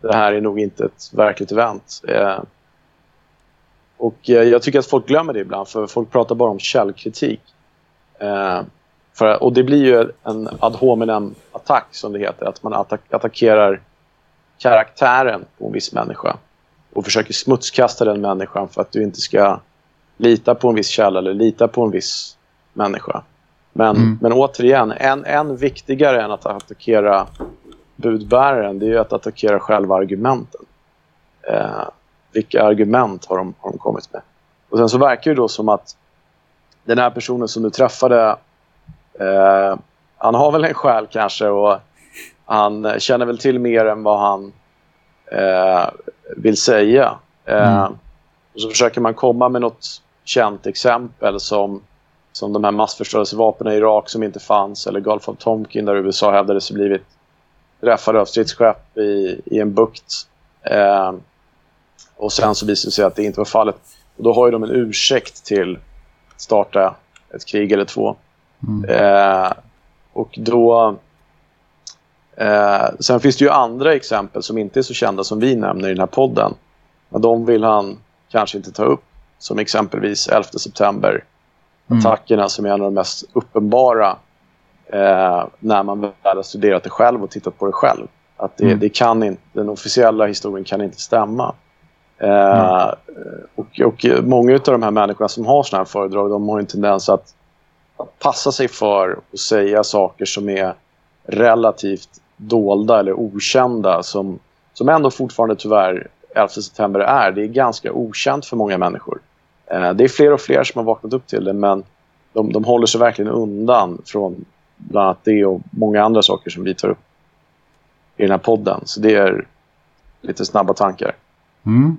det här är nog inte ett verkligt event. Eh, och eh, jag tycker att folk glömmer det ibland för folk pratar bara om källkritik. Eh, för, och det blir ju en ad hominem attack som det heter. Att man attack attackerar karaktären på en viss människa. Och försöker smutskasta den människan för att du inte ska lita på en viss källa eller lita på en viss människa. Men, Mm. men återigen, en, en viktigare än att attackera budbäraren det är ju att attackera själva argumenten. Eh, vilka argument har de, har de kommit med? Och sen så verkar det då som att den här personen som du träffade eh, han har väl en själ kanske och han känner väl till mer än vad han eh, vill säga. Eh, Mm. och så försöker man komma med något känt exempel som, som de här massförstörelsevapnen i Irak som inte fanns eller Gulf of Tonkin där USA hävdades ha blivit träffade av stridsskepp i, i en bukt. Eh, och sen så visade det sig att det inte var fallet. Och då har ju de en ursäkt till att starta ett krig eller två. Mm. Eh, och då... Eh, sen finns det ju andra exempel som inte är så kända som vi nämner i den här podden. Men de vill han kanske inte ta upp. Som exempelvis 11 september. Mm. Som är en av de mest uppenbara eh, när man väl har studerat det själv och tittat på det själv. Att det, Mm. det kan inte, den officiella historien kan inte stämma. Eh, och, och många av de här människorna som har sådana här föredrag de har en tendens att passa sig för att säga saker som är relativt dolda eller okända som, som ändå fortfarande tyvärr 11 september är. Det är ganska okänt för många människor. Eh, det är fler och fler som har vaknat upp till det men de, de håller sig verkligen undan från bland annat det och många andra saker som vi tar upp i den här podden. Så det är lite snabba tankar. Mm.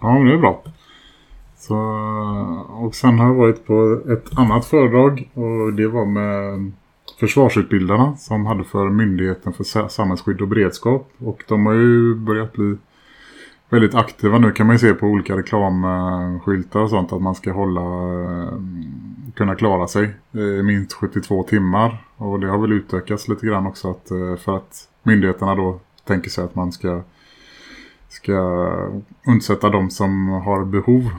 Ja, men det är bra. Så, och sen har jag varit på ett annat föredrag och det var med försvarsutbildarna som hade för Myndigheten för samhällsskydd och beredskap. Och de har ju börjat bli väldigt aktiva nu kan man ju se på olika reklamskyltar och sånt att man ska hålla eh, kunna klara sig i minst 72 timmar och det har väl utökats lite grann också att, eh, för att myndigheterna då tänker sig att man ska ska undsätta de som har behov.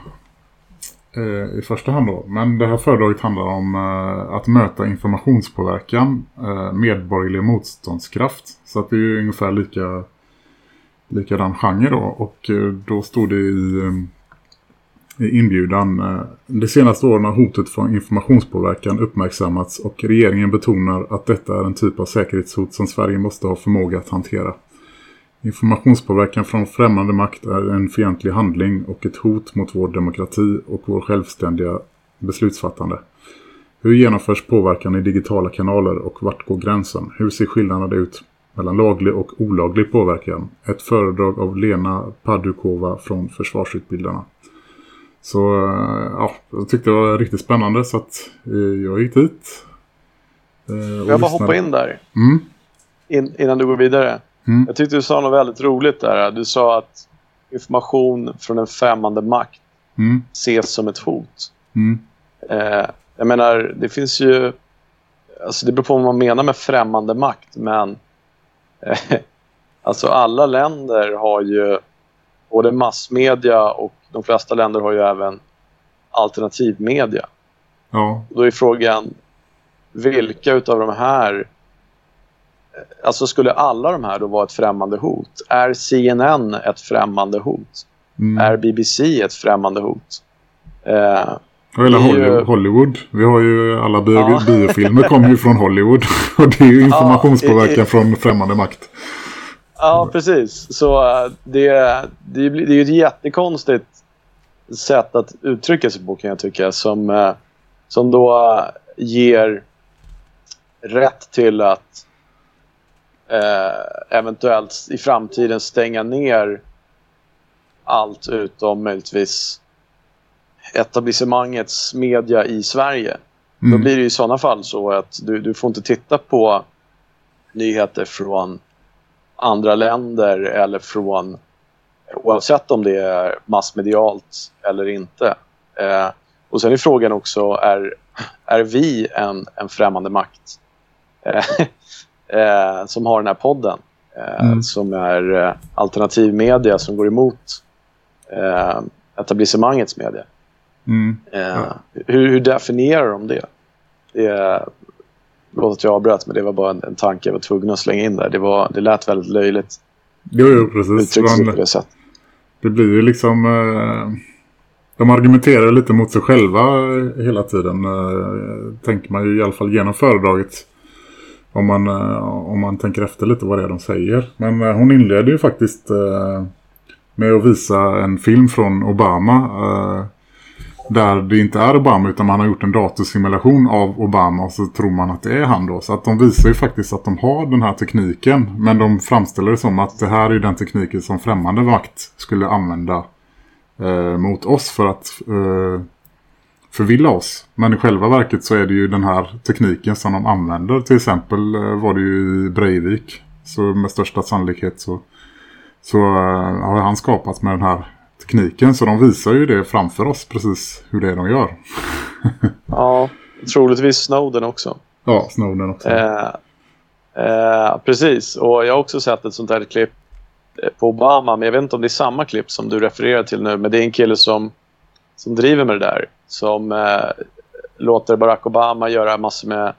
Eh, i första hand då. Men det här föredraget handlar om eh, att möta informationspåverkan, eh, medborgerlig motståndskraft. Så att det är ju ungefär lika likadan genre då. Och eh, då stod det i, eh, i inbjudan. Eh, de senaste åren har hotet från informationspåverkan uppmärksammats och regeringen betonar att detta är en typ av säkerhetshot som Sverige måste ha förmåga att hantera. Informationspåverkan från främmande makt är en fientlig handling och ett hot mot vår demokrati och vår självständiga beslutsfattande. Hur genomförs påverkan i digitala kanaler och vart går gränsen? Hur ser skillnaderna ut mellan laglig och olaglig påverkan? Ett föredrag av Lena Padukova från Försvarsutbildarna. Så ja, jag tyckte det var riktigt spännande så att jag gick dit. jag bara hoppa in där. Mm. In, innan du går vidare. Mm. Jag tyckte du sa något väldigt roligt där. Du sa att information från en främmande makt mm. ses som ett hot. Mm. Eh, jag menar, det finns ju... Alltså det beror på vad man menar med främmande makt, men... Eh, alltså alla länder har ju både massmedia och de flesta länder har ju även alternativmedia. Ja. Då är frågan, vilka utav de här Alltså skulle alla de här då vara ett främmande hot? Är CNN ett främmande hot? Mm. Är BBC ett främmande hot? Eh, Eller Hollywood, ju... Hollywood. Vi har ju alla bio, Ja. biofilmer kommer ju från Hollywood. Och det är ju informationspåverkan Ja, i- i- från främmande makt. ja, precis. Så eh, det, det, det är ju ett jättekonstigt sätt att uttrycka sig på kan jag tycka. Som, eh, som då ger rätt till att eh, eventuellt i framtiden stänga ner allt utom möjligtvis etablissemangets media i Sverige. Då Mm. blir det i sådana fall så att du, du får inte titta på nyheter från andra länder eller från oavsett om det är massmedialt eller inte. Eh, och sen är frågan också, är, är vi en, en främmande makt eh, eh, som har den här podden? Eh, Mm. Som är eh, alternativmedia som går emot eh, etablissemangets media. Mm. Eh, hur, hur definierar de det? det Förlåt att jag avbröt, men det var bara en, en tanke jag var tvungen att slänga in där. Det, var, det lät väldigt löjligt Jo, jo, precis. Men på det sättet. det blir ju liksom... Eh, de argumenterar lite mot sig själva hela tiden. Eh, tänker man ju i alla fall genom föredraget. Om man, eh, om man tänker efter lite vad det är de säger. Men eh, hon inleder ju faktiskt eh, med att visa en film från Obama. Där det inte är Obama utan man har gjort en datorsimulation av Obama och så tror man att det är han då. Så att de visar ju faktiskt att de har den här tekniken. Men de framställer det som att det här är den tekniken som främmande makt skulle använda eh, mot oss för att eh, förvilla oss. Men i själva verket så är det ju den här tekniken som de använder. Till exempel eh, var det ju i Breivik. Så med största sannolikhet så, så eh, har han skapats med den här tekniken. Så de visar ju det framför oss precis hur det är de gör. Ja, troligtvis Snowden också. Ja, Snowden också. Eh, eh, precis, och jag har också sett ett sånt här klipp eh, på Obama, men jag vet inte om det är samma klipp som du refererar till nu, men det är en kille som, som driver med det där. Som eh, låter Barack Obama göra massor med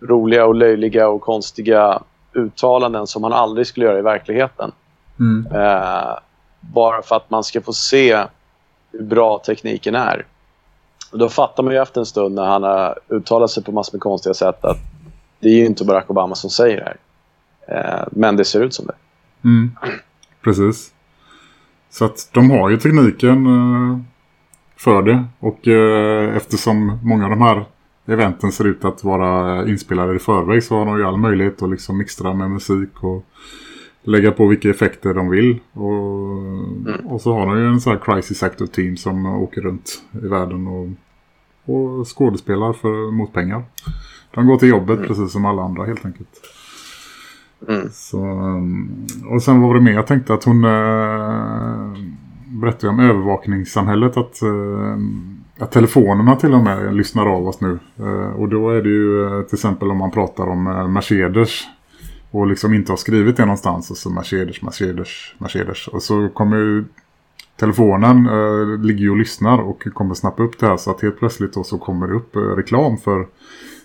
roliga och löjliga och konstiga uttalanden som han aldrig skulle göra i verkligheten. Mm. Eh, bara för att man ska få se hur bra tekniken är. Och då fattar man ju efter en stund när han har uttalat sig på massor med konstiga sätt att det är ju inte Barack Obama som säger det här. Eh, men det ser ut som det. Mm. Precis. Så att de har ju tekniken eh, för det. Och eh, eftersom många av de här eventen ser ut att vara inspelade i förväg så har de ju all möjlighet att liksom mixtra med musik och lägga på vilka effekter de vill. Och, och så har de ju en sån här crisis actor team som åker runt i världen och, och skådespelar för, mot pengar. De går till jobbet precis som alla andra helt enkelt. Så, um, och sen var det mer. Jag tänkte att hon äh, berättade om övervakningssamhället. Att, eh, att telefonerna till och med lyssnar av oss nu. Eh, och då är det ju eh, till exempel om man pratar om Mercedes. Och liksom inte har skrivit det någonstans. Och så Mercedes, Mercedes, Mercedes. Och så kommer ju telefonen eh, ligger ju och lyssnar och kommer snappa upp det här så att helt plötsligt då så kommer det upp eh, reklam för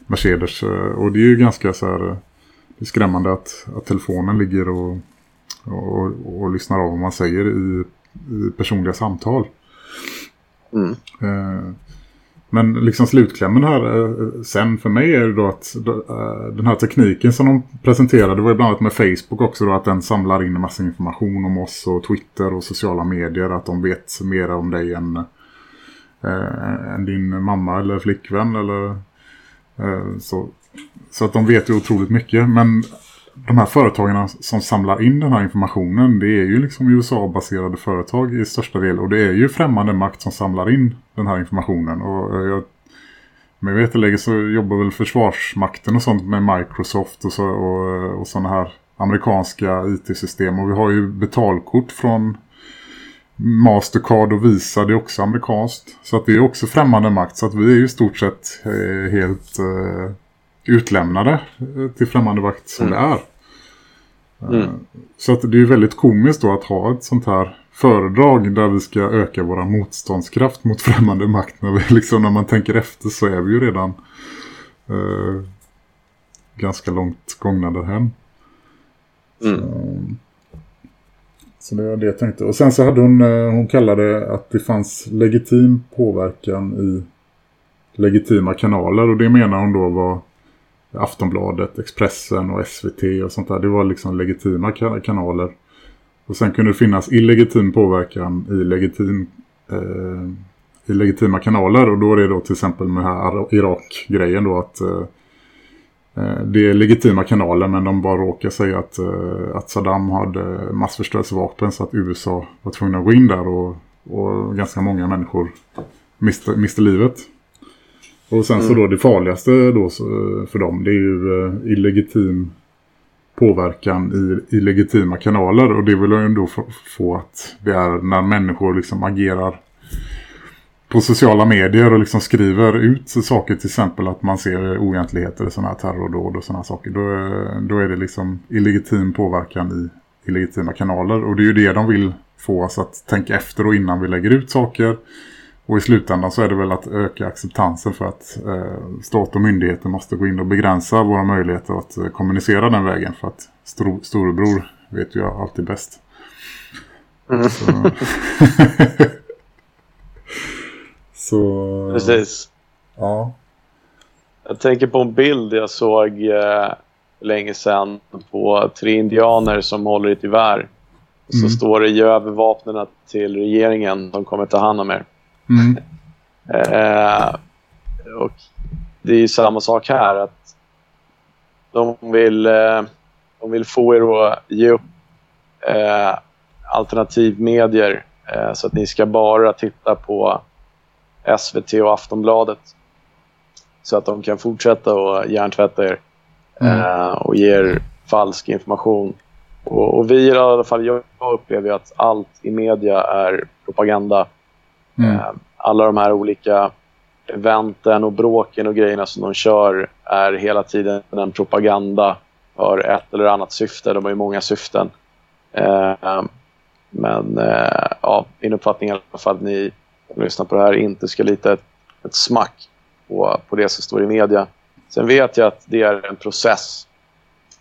Mercedes eh, och det är ju ganska så här det är skrämmande att, att telefonen ligger och, och, och, och lyssnar av vad man säger i personliga samtal. Mm. Eh, men liksom slutklämmen här eh, sen för mig är då att eh, den här tekniken som de presenterade var ju bland annat med Facebook också då att den samlar in en massa information om oss och Twitter och sociala medier att de vet mer om dig än, än din mamma eller flickvän eller så. Så att de vet ju otroligt mycket men de här företagen som samlar in den här informationen det är ju liksom USA-baserade företag i största del. Och det är ju främmande makt som samlar in den här informationen. Och eh, jag men jag vet läge så jobbar väl försvarsmakten och sånt med Microsoft och, så, och, eh, och sådana här amerikanska IT-system. Och vi har ju betalkort från Mastercard och Visa, det är också amerikanskt. Så att det är också främmande makt. Så att vi är ju i stort sett eh, helt eh, utlämnade till främmande vakt som mm. det är. Mm. Så att det är väldigt komiskt då att ha ett sånt här föredrag där vi ska öka vår motståndskraft mot främmande makt. När, vi, liksom, när man tänker efter så är vi ju redan eh, ganska långt gångna därhen. Mm. Så, så det var det jag tänkte. Och sen så hade hon, eh, hon kallade att det fanns legitim påverkan i legitima kanaler. Och det menar hon då var Aftonbladet, Expressen och SVT och sånt där. Det var liksom legitima kanaler. Och sen kunde det finnas illegitim påverkan i, legitim, eh, i legitima kanaler. Och då är det då till exempel med här Irak-grejen då att eh, eh, det är legitima kanaler men de bara råkar säga att, eh, att Saddam hade massförstörelsevapen så att USA var tvungna att gå in där och, och ganska många människor miste, miste livet. Och sen mm. så då det farligaste då för dem det är ju eh, illegitim påverkan i illegitima kanaler och det vill jag ändå få att det är när människor liksom agerar på sociala medier och liksom skriver ut saker till exempel att man ser oegentligheter, sådana här terrordåd och sådana saker. Då, då är det liksom illegitim påverkan i illegitima kanaler och det är ju det de vill få oss att tänka efter och innan vi lägger ut saker och i slutändan så är det väl att öka acceptansen för att eh, stat och myndigheter måste gå in och begränsa våra möjligheter att eh, kommunicera den vägen. För att stor, storebror vet ju alltid bäst. Mm. Så... så... Precis. Ja. Jag tänker på en bild jag såg eh, länge sedan på tre indianer som håller ett gevär. Mm. Så står det ge över vapnen till regeringen. De kommer ta hand om er. Mm. Eh, och det är ju samma sak här. att De vill, eh, de vill få er att ge upp eh, alternativmedier eh, så att ni ska bara titta på SVT och Aftonbladet så att de kan fortsätta att hjärntvätta er mm. Eh, och ge er falsk information. Och, och, vi i alla fall, jag upplever att allt i media är propaganda. Mm. Eh, alla de här olika eventen och bråken och grejerna som de kör är hela tiden en propaganda för ett eller annat syfte. De har ju många syften. Eh, men eh, ja, min uppfattning är i alla fall att ni som lyssnar på det här inte ska lita ett, ett smack på, på det som står i media. Sen vet jag att det är en process.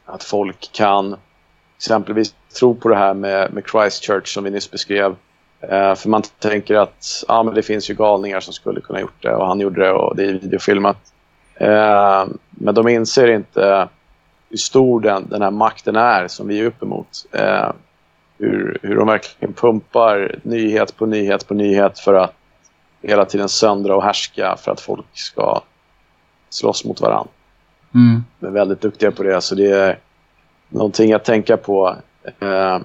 Att folk kan exempelvis tro på det här med, med Christchurch som vi nyss beskrev. Eh, för man tänker att ja, men det finns ju galningar som skulle kunna gjort det och han gjorde det och det är videofilmat. Eh, men de inser inte hur stor den, den här makten är som vi är uppemot. Eh, hur, hur de verkligen pumpar nyhet på nyhet på nyhet för att hela tiden söndra och härska för att folk ska slåss mot varandra. Mm. De är väldigt duktiga på det, så det är någonting att tänka på. Eh,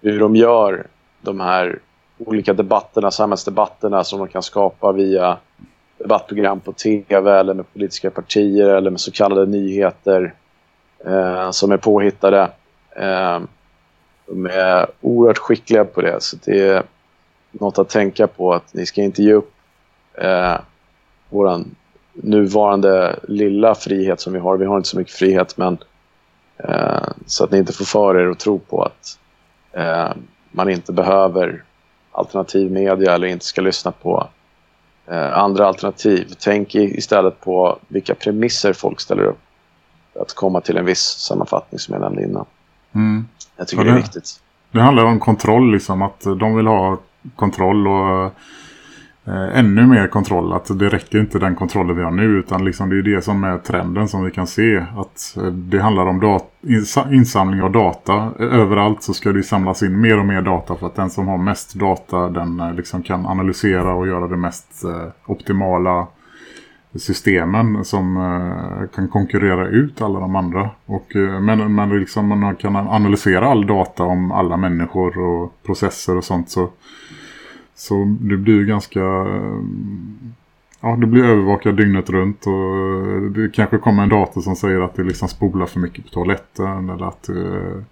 hur de gör de här olika debatterna, samhällsdebatterna som de kan skapa via debattprogram på tv eller med politiska partier eller med så kallade nyheter eh, som är påhittade. Eh, de är oerhört skickliga på det så det är något att tänka på att ni ska inte ge upp eh, vår nuvarande lilla frihet som vi har. Vi har inte så mycket frihet men eh, så att ni inte får för er att tro på att eh, man inte behöver alternativ media eller inte ska lyssna på eh, andra alternativ. Tänk istället på vilka premisser folk ställer upp för att komma till en viss sammanfattning som jag nämnde innan. Mm. Jag tycker det, det, är viktigt. Det handlar om kontroll, liksom, att de vill ha kontroll och Eh, ännu mer kontroll. Att det räcker inte den kontrollen vi har nu utan liksom det är det som är trenden som vi kan se. Att eh, det handlar om insamling av data. Eh, överallt så ska det samlas in mer och mer data för att den som har mest data den liksom kan analysera och göra det mest optimala systemen som kan konkurrera ut alla de andra. Och, men men liksom, man kan analysera all data om alla människor och processer och sånt så så du blir ganska... Eh, ja, du blir övervakad dygnet runt och eh, det kanske kommer en dator som säger att det liksom spolar för mycket på toaletten eller att du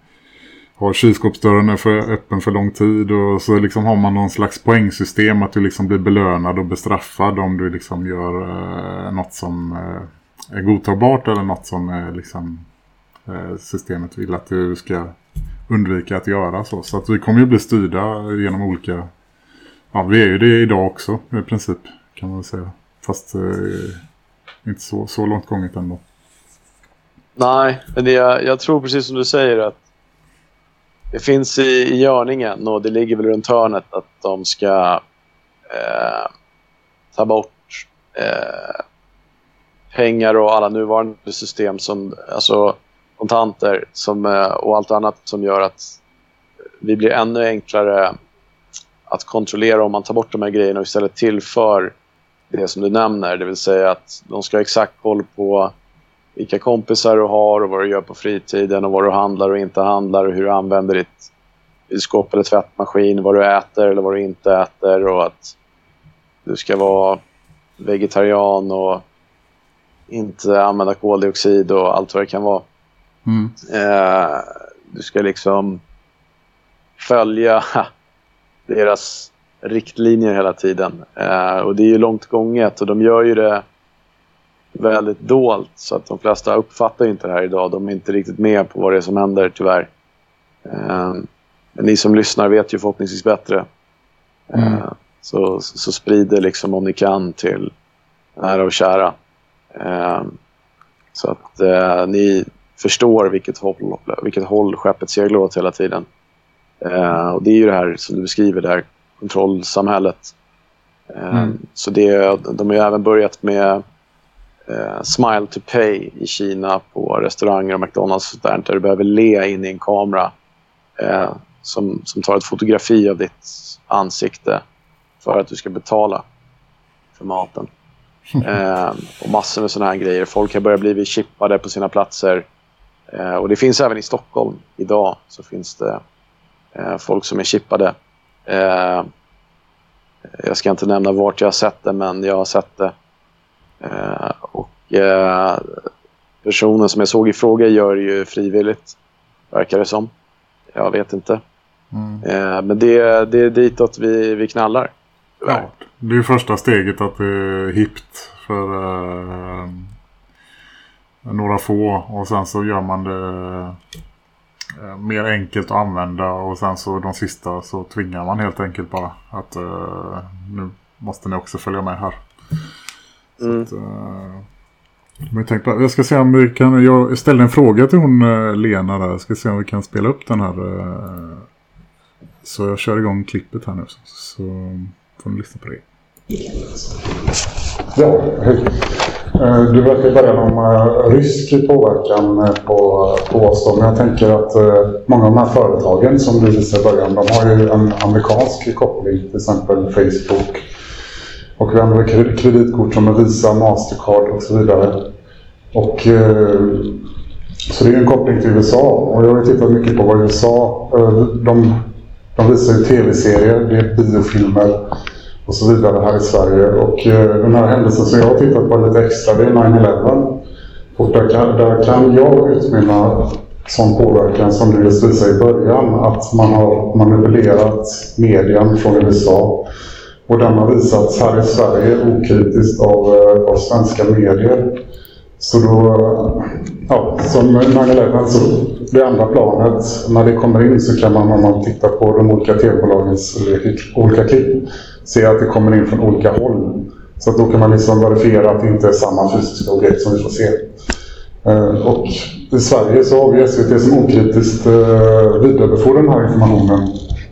har kylskåpsdörren för öppen för lång tid och så liksom har man någon slags poängsystem att du liksom blir belönad och bestraffad om du liksom gör eh, något som eh, är godtagbart eller något som eh, liksom eh, systemet vill att du ska undvika att göra så. Så att vi kommer ju bli styrda genom olika Ja, vi är ju det idag också i princip kan man väl säga. Fast eh, inte så, så långt gånget ändå. Nej, men det, jag tror precis som du säger att det finns i, i görningen och det ligger väl runt hörnet att de ska eh, ta bort eh, pengar och alla nuvarande system som alltså kontanter som, eh, och allt annat som gör att vi blir ännu enklare att kontrollera om man tar bort de här grejerna och istället tillför det som du nämner. Det vill säga att de ska ha exakt koll på vilka kompisar du har och vad du gör på fritiden och vad du handlar och inte handlar och hur du använder ditt kylskåp eller tvättmaskin, vad du äter eller vad du inte äter och att du ska vara vegetarian och inte använda koldioxid och allt vad det kan vara. Mm. Eh, du ska liksom följa deras riktlinjer hela tiden. Eh, och det är ju långt gånget och de gör ju det väldigt dolt så att de flesta uppfattar inte det här idag. De är inte riktigt med på vad det är som händer tyvärr. Eh, men ni som lyssnar vet ju förhoppningsvis bättre. Eh, mm. så, så sprider liksom om ni kan till nära och kära. Eh, så att eh, ni förstår vilket håll, vilket håll skeppet seglar åt hela tiden. Eh, och det är ju det här som du beskriver, det här kontrollsamhället. Eh, mm. Så det, de har ju även börjat med eh, Smile to Pay i Kina på restauranger och McDonalds där, där du behöver le in i en kamera eh, som, som tar ett fotografi av ditt ansikte för att du ska betala för maten. Eh, och massor med sådana här grejer. Folk har börjat bli chippade på sina platser. Eh, och det finns även i Stockholm idag så finns det folk som är chippade. Eh, jag ska inte nämna vart jag har sett det, men jag har sett det. Eh, och eh, personen som jag såg i fråga gör ju frivilligt, verkar det som. Jag vet inte. Mm. Eh, men det, det är ditåt vi, vi knallar. Ja, det är första steget att det är hippt för eh, några få och sen så gör man det Eh, mer enkelt att använda och sen så de sista så tvingar man helt enkelt bara att uh, nu måste ni också följa med här. Mm. Så att, uh, men jag, på, jag ska se om vi kan, jag ställde en fråga till hon Lena där, jag ska se om vi kan spela upp den här. Uh, så jag kör igång klippet här nu så, så får ni lyssna på det. Ja, hej. Eh, du verkar börja om eh, rysk påverkan eh, på, på oss. Då. Men jag tänker att många av de här företagen som du visade i början, de har ju en amerikansk koppling, till exempel Facebook. Och vi använder kreditkort som Visa, Mastercard och så vidare. Och, så det är en koppling till USA. Och jag har tittat mycket på vad USA, de, de visar ju tv-serier, det är biofilmer och så vidare här i Sverige. Och eh, den här händelsen som jag har tittat på lite extra, det är 9-11. Och där kan, där kan jag utmynna sån påverkan som du just visade i början, att man har manipulerat medien från USA. Och den har visats här i Sverige okritiskt av, eh, av svenska medier. Så då, ja, som 9-11 så det andra planet, när det kommer in så kan man om man tittar på de olika tv-bolagens olika klipp se att det kommer in från olika håll. Så att då kan man liksom verifiera att det inte är samma fysiska objekt som vi får se. Eh, och i Sverige så har vi SVT som okritiskt eh, vidarebefordrar den här informationen.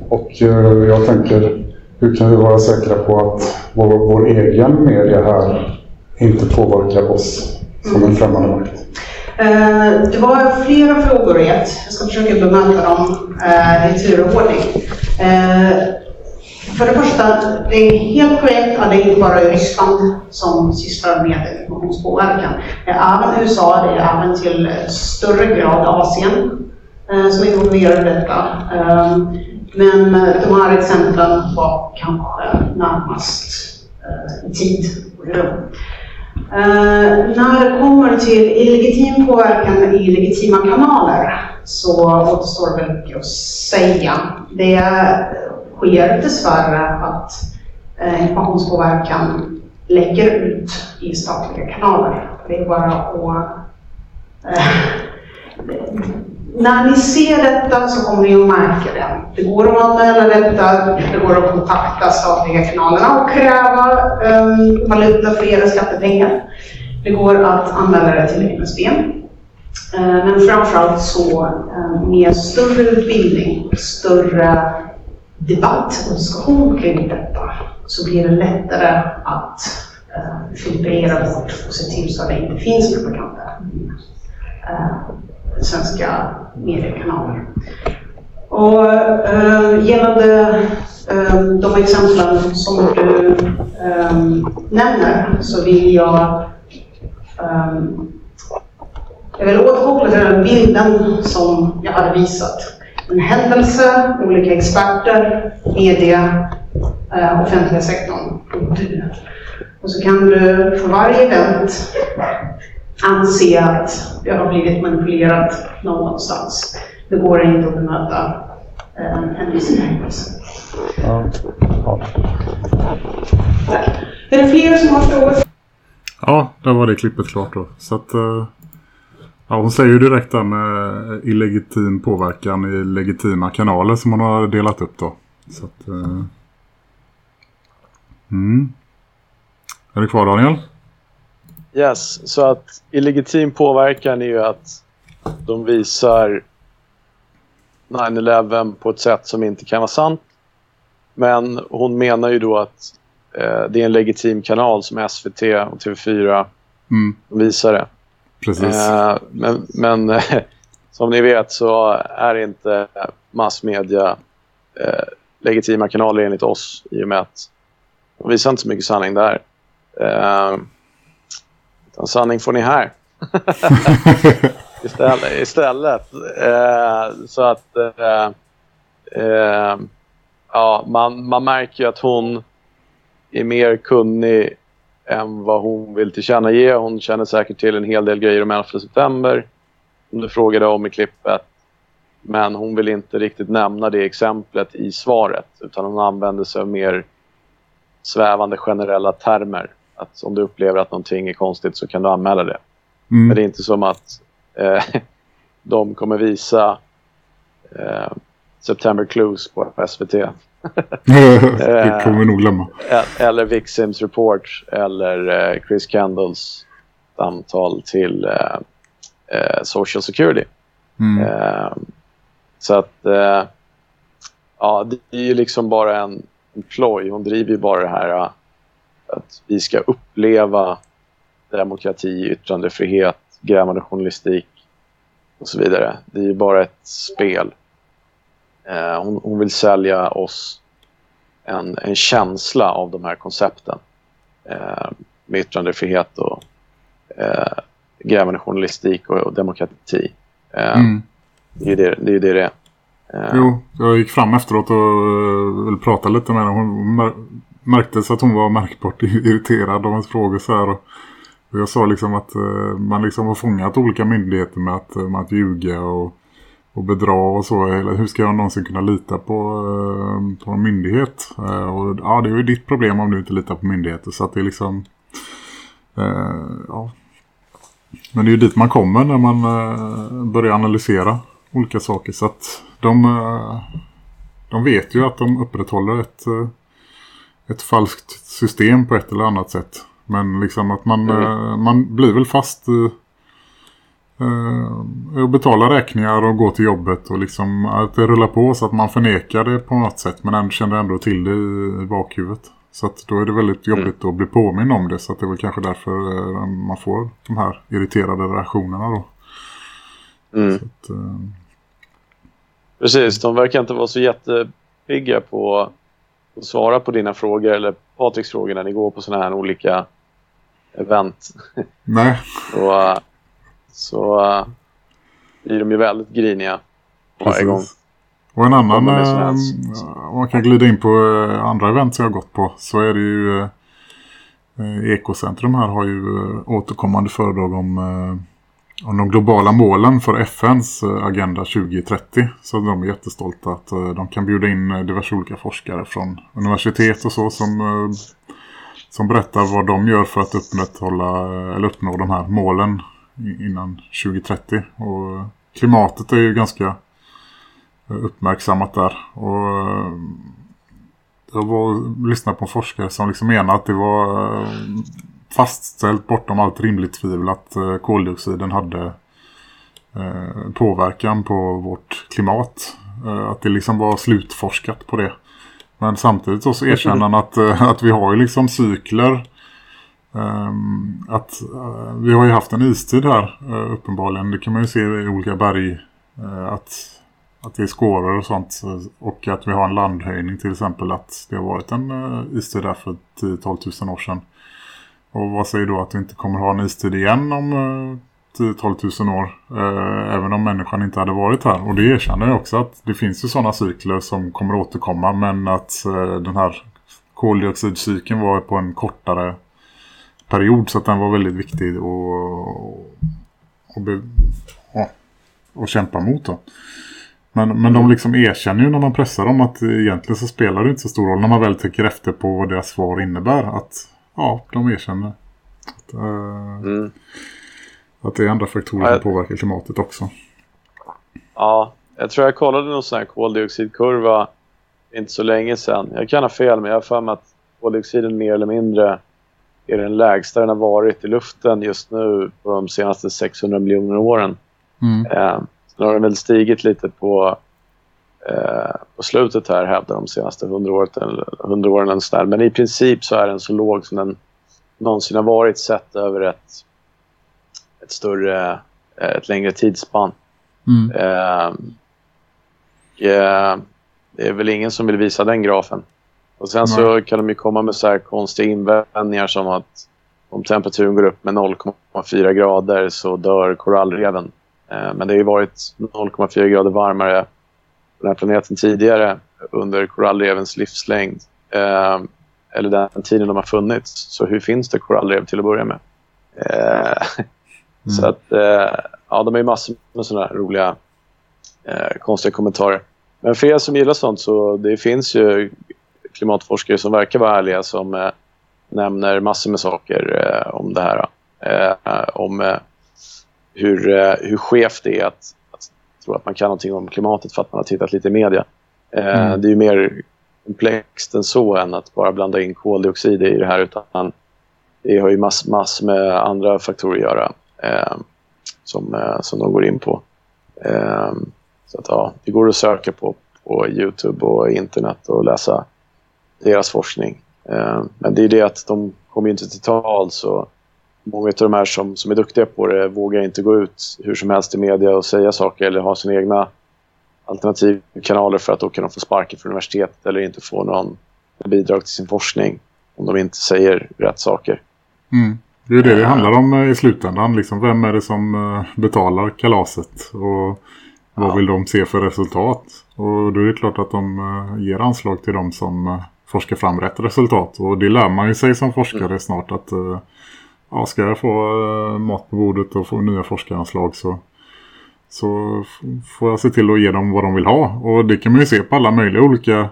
Och eh, jag tänker, hur kan vi vara säkra på att vår, vår egen media här inte påverkar oss som en främmande makt? Eh, det var flera frågor i ett. Jag ska försöka bemöta dem eh, i tur och ordning. Eh, för det första, det är helt korrekt att det inte bara är Ryssland som sysslar med informationspåverkan. Det är även USA, det är även till större grad Asien eh, som är involverade i detta. Ehm, men eh, de här exemplen var kanske närmast eh, i tid och rum. När det kommer till illegitim påverkan i legitima kanaler så återstår det väl mycket att säga. Det sker dessvärre att eh, informationspåverkan läcker ut i statliga kanaler. Det är bara att... Eh, när ni ser detta så kommer ni att märka det. Det går att anmäla detta, det går att kontakta statliga kanalerna och kräva um, valuta för era skattepengar. Det går att anmäla det till MSB. Uh, eh, men framförallt så eh, med större utbildning, större debatt och diskussion kring detta så blir det lättare att uh, filtrera bort och se till så att det inte finns propaganda i uh, svenska mediekanaler. Och uh, gällande um, de exemplen som du um, nämner så vill jag um, jag vill återkoppla till den bilden som jag hade visat en händelse, olika experter, media, eh, offentliga sektorn och du. Och så kan du för varje event anse att det har blivit manipulerat någonstans. Det går inte att bemöta eh, en viss händelse. Ja. Ja. Är det fler som har frågor? Ja, där var det klippet klart då. Så att, uh... Ja, hon säger ju direkt där med illegitim påverkan i legitima kanaler som hon har delat upp då. Så att, uh... mm. Är du kvar Daniel? Yes, så att illegitim påverkan är ju att de visar 9-11 på ett sätt som inte kan vara sant. Men hon menar ju då att eh, det är en legitim kanal som SVT och TV4 mm. visar det. Precis. Eh, men, men eh, som ni vet så är inte massmedia eh, legitima kanaler enligt oss i och med att de visar inte så mycket sanning där. Eh, utan sanning får ni här. istället. istället. Eh, så att eh, eh, ja, man, man märker ju att hon är mer kunnig än vad hon vill tillkännage. Hon känner säkert till en hel del grejer om 11 september som du frågade om i klippet. Men hon vill inte riktigt nämna det exemplet i svaret utan hon använder sig av mer svävande generella termer. Att om du upplever att någonting är konstigt så kan du anmäla det. Mm. Men det är inte som att eh, de kommer visa eh, September Clues på SVT det kommer vi nog glömma. Eh, eller Vic Sims Report eller eh, Chris Kendalls samtal till eh, Social Security. Mm. så att ja, det är ju liksom bara en, en ploj. Hon driver ju bara det här att vi ska uppleva demokrati, yttrandefrihet, grävande journalistik och så vidare. Det är ju bara ett spel. Eh, hon, hon, vill sälja oss en, en känsla av de här koncepten eh, med yttrandefrihet och eh, grävande journalistik och, och demokrati. Eh, mm. Det är ju det det, är det, det är. Eh. Jo, jag gick fram efteråt och uh, ville prata lite med henne. Hon mär märktes att hon var märkbart irriterad av ens frågor så här. Och jag sa liksom att uh, man liksom har fångat olika myndigheter med att, med att ljuga och och bedra och så. Eller hur ska jag någonsin kunna lita på, eh, på en myndighet? Eh, och, ja, det är ju ditt problem om du inte litar på myndigheter. Så att det är liksom... Eh, ja. Men det är ju dit man kommer när man börjar analysera olika saker. Så att de, de vet ju att de upprätthåller ett, ett falskt system på ett eller annat sätt. Men liksom att man, mm. man blir väl fast i Uh, och betala räkningar och gå till jobbet och liksom att det rullar på så att man förnekar det på något sätt men ändå känner ändå till det i, i bakhuvudet. Så att då är det väldigt jobbigt mm. att bli påminn om det så att det är väl kanske därför uh, man får de här irriterade reaktionerna då. Mm. Att, uh... Precis, de verkar inte vara så jättepigga på att svara på dina frågor eller Patriks frågor när ni går på sådana här olika event. Nej. och, så uh, blir de ju väldigt griniga varje gång. Och en annan, äh, man kan glida in på äh, andra event som jag har gått på så är det ju Ekocentrum här har ju återkommande föredrag om, om de globala målen för FNs Agenda 2030. Så de är jättestolta att de kan bjuda in diverse olika forskare från universitet och så som, som berättar vad de gör för att upprätthålla eller uppnå de här målen innan 2030. Och klimatet är ju ganska eh, uppmärksammat där. Och eh, jag var lyssnade på en forskare som liksom menar att det var eh, fastställt bortom allt rimligt tvivel att koldioxiden hade påverkan på vårt klimat. Att det liksom var slutforskat på det. Men samtidigt så erkänner han att, att vi har ju liksom cykler Um, att uh, vi har ju haft en istid här uh, uppenbarligen. Det kan man ju se i olika berg uh, att, att det är skåror och sånt. Och att vi har en landhöjning till exempel. Att det har varit en istid där för 10-12 000 år sedan. Och vad säger då att vi inte kommer ha en istid igen om 10-12 000 år. även om människan inte hade varit här. Och det erkänner jag också att det finns ju sådana cykler som kommer återkomma. Men att den här koldioxidcykeln var på en kortare period så att den var väldigt viktig att och, be, ja, och kämpa mot då. Men, men de liksom erkänner ju när man pressar dem att egentligen så spelar det inte så stor roll när man väl tänker efter på vad deras svar innebär. Att ja, de erkänner att, uh, mm. att det är andra faktorer som påverkar klimatet också. Ja, jag tror jag kollade någon sån här koldioxidkurva inte så länge sedan. Jag kan ha fel men jag har för mig att koldioxiden mer eller mindre är den lägsta den har varit i luften just nu på de senaste 600 miljoner åren. Mm. Eh, sen har den väl stigit lite på, eh, på slutet här hävdar de senaste 100, året, 100 åren. Eller sådär. Men i princip så är den så låg som den någonsin har varit sett över ett, ett större, eh, ett längre tidsspann. Mm. Eh, det är väl ingen som vill visa den grafen. Och sen så kan de ju komma med så här konstiga invändningar som att om temperaturen går upp med 0,4 grader så dör korallreven. Eh, men det har ju varit 0,4 grader varmare på den här planeten tidigare under korallrevens livslängd. Eh, eller den tiden de har funnits. Så hur finns det korallrev till att börja med? Eh, mm. Så att, ja, de är massor med sådana här roliga konstiga kommentarer. Men för er som gillar sånt så det finns ju klimatforskare som verkar vara ärliga som eh, nämner massor med saker eh, om det här. Eh, om eh, hur, eh, hur skevt det är att, att tro att man kan någonting om klimatet för att man har tittat lite i media. Eh, mm. Det är ju mer komplext än så än att bara blanda in koldioxid i det här utan det har ju massor mass med andra faktorer att göra som, som de går in på. så att ja, det går att söka på på Youtube och internet och läsa deras forskning. Eh, men det är det att de kommer inte till tal så många av de här som, som är duktiga på det vågar inte gå ut hur som helst i media och säga saker eller ha sina egna alternativkanaler för att då kan de få sparken från universitetet eller inte få någon bidrag till sin forskning om de inte säger rätt saker. Mm. Det är det det handlar om eh, i slutändan. Liksom, vem är det som eh, betalar kalaset och vad ja. vill de se för resultat? Och då är det klart att de ger anslag till de som forska fram rätt resultat. Och det lär man ju sig som forskare mm. snart att uh, ja, ska jag få uh, mat på bordet och få nya forskaranslag så, så får jag se till att ge dem vad de vill ha. Och det kan man ju se på alla möjliga olika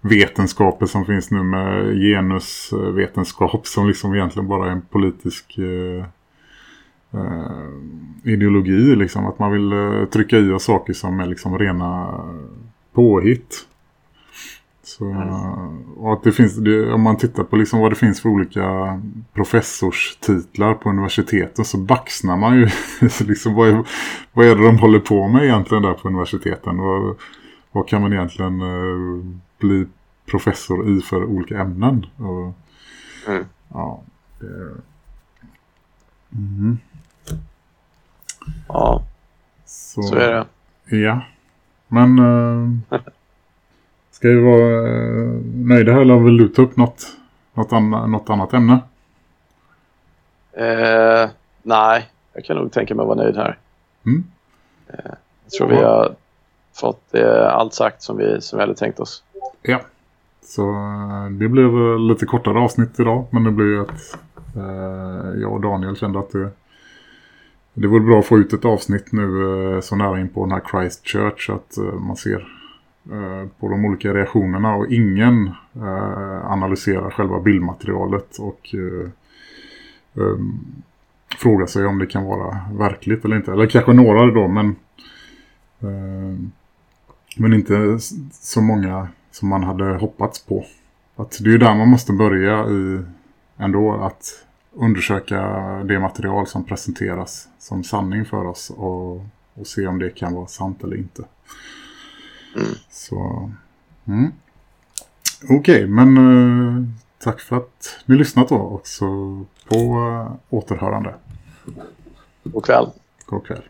vetenskaper som finns nu med genusvetenskap som liksom egentligen bara är en politisk uh, eh, ideologi liksom. Att man vill eh, trycka i oss saker som är liksom rena påhitt. Så, och att det finns, det, om man tittar på liksom vad det finns för olika professorstitlar på universiteten så baxnar man ju liksom, vad, är, vad är det de håller på med egentligen där på universiteten? Vad, vad kan man egentligen uh, bli professor i för olika ämnen? Och, Mm. Ja, det, mm. Ja, så, så är det. Ja, men uh, ska vi vara uh, nöjda här eller vill du ta upp något, något, anna, något annat ämne? Eh, nej, jag kan nog tänka mig att vara nöjd här. Mm. Jag tror vi har fått eh, allt sagt som vi, som vi hade tänkt oss. Ja, så uh, det blev uh, lite kortare avsnitt idag men det blev att jag och Daniel kände att det, det vore bra att få ut ett avsnitt nu så nära in på den här Christchurch att man ser Eh, på de olika reaktionerna och ingen eh, analyserar själva bildmaterialet och eh, ehm, frågar sig om det kan vara verkligt eller inte. Eller kanske några då men ehm, men inte så många som man hade hoppats på. Att det är där man måste börja i ändå att undersöka det material som presenteras som sanning för oss och, och se om det kan vara sant eller inte. Mm. Så, mm. Okej, okay, men uh, tack för att ni lyssnat då också på uh, återhörande. God kväll. God kväll.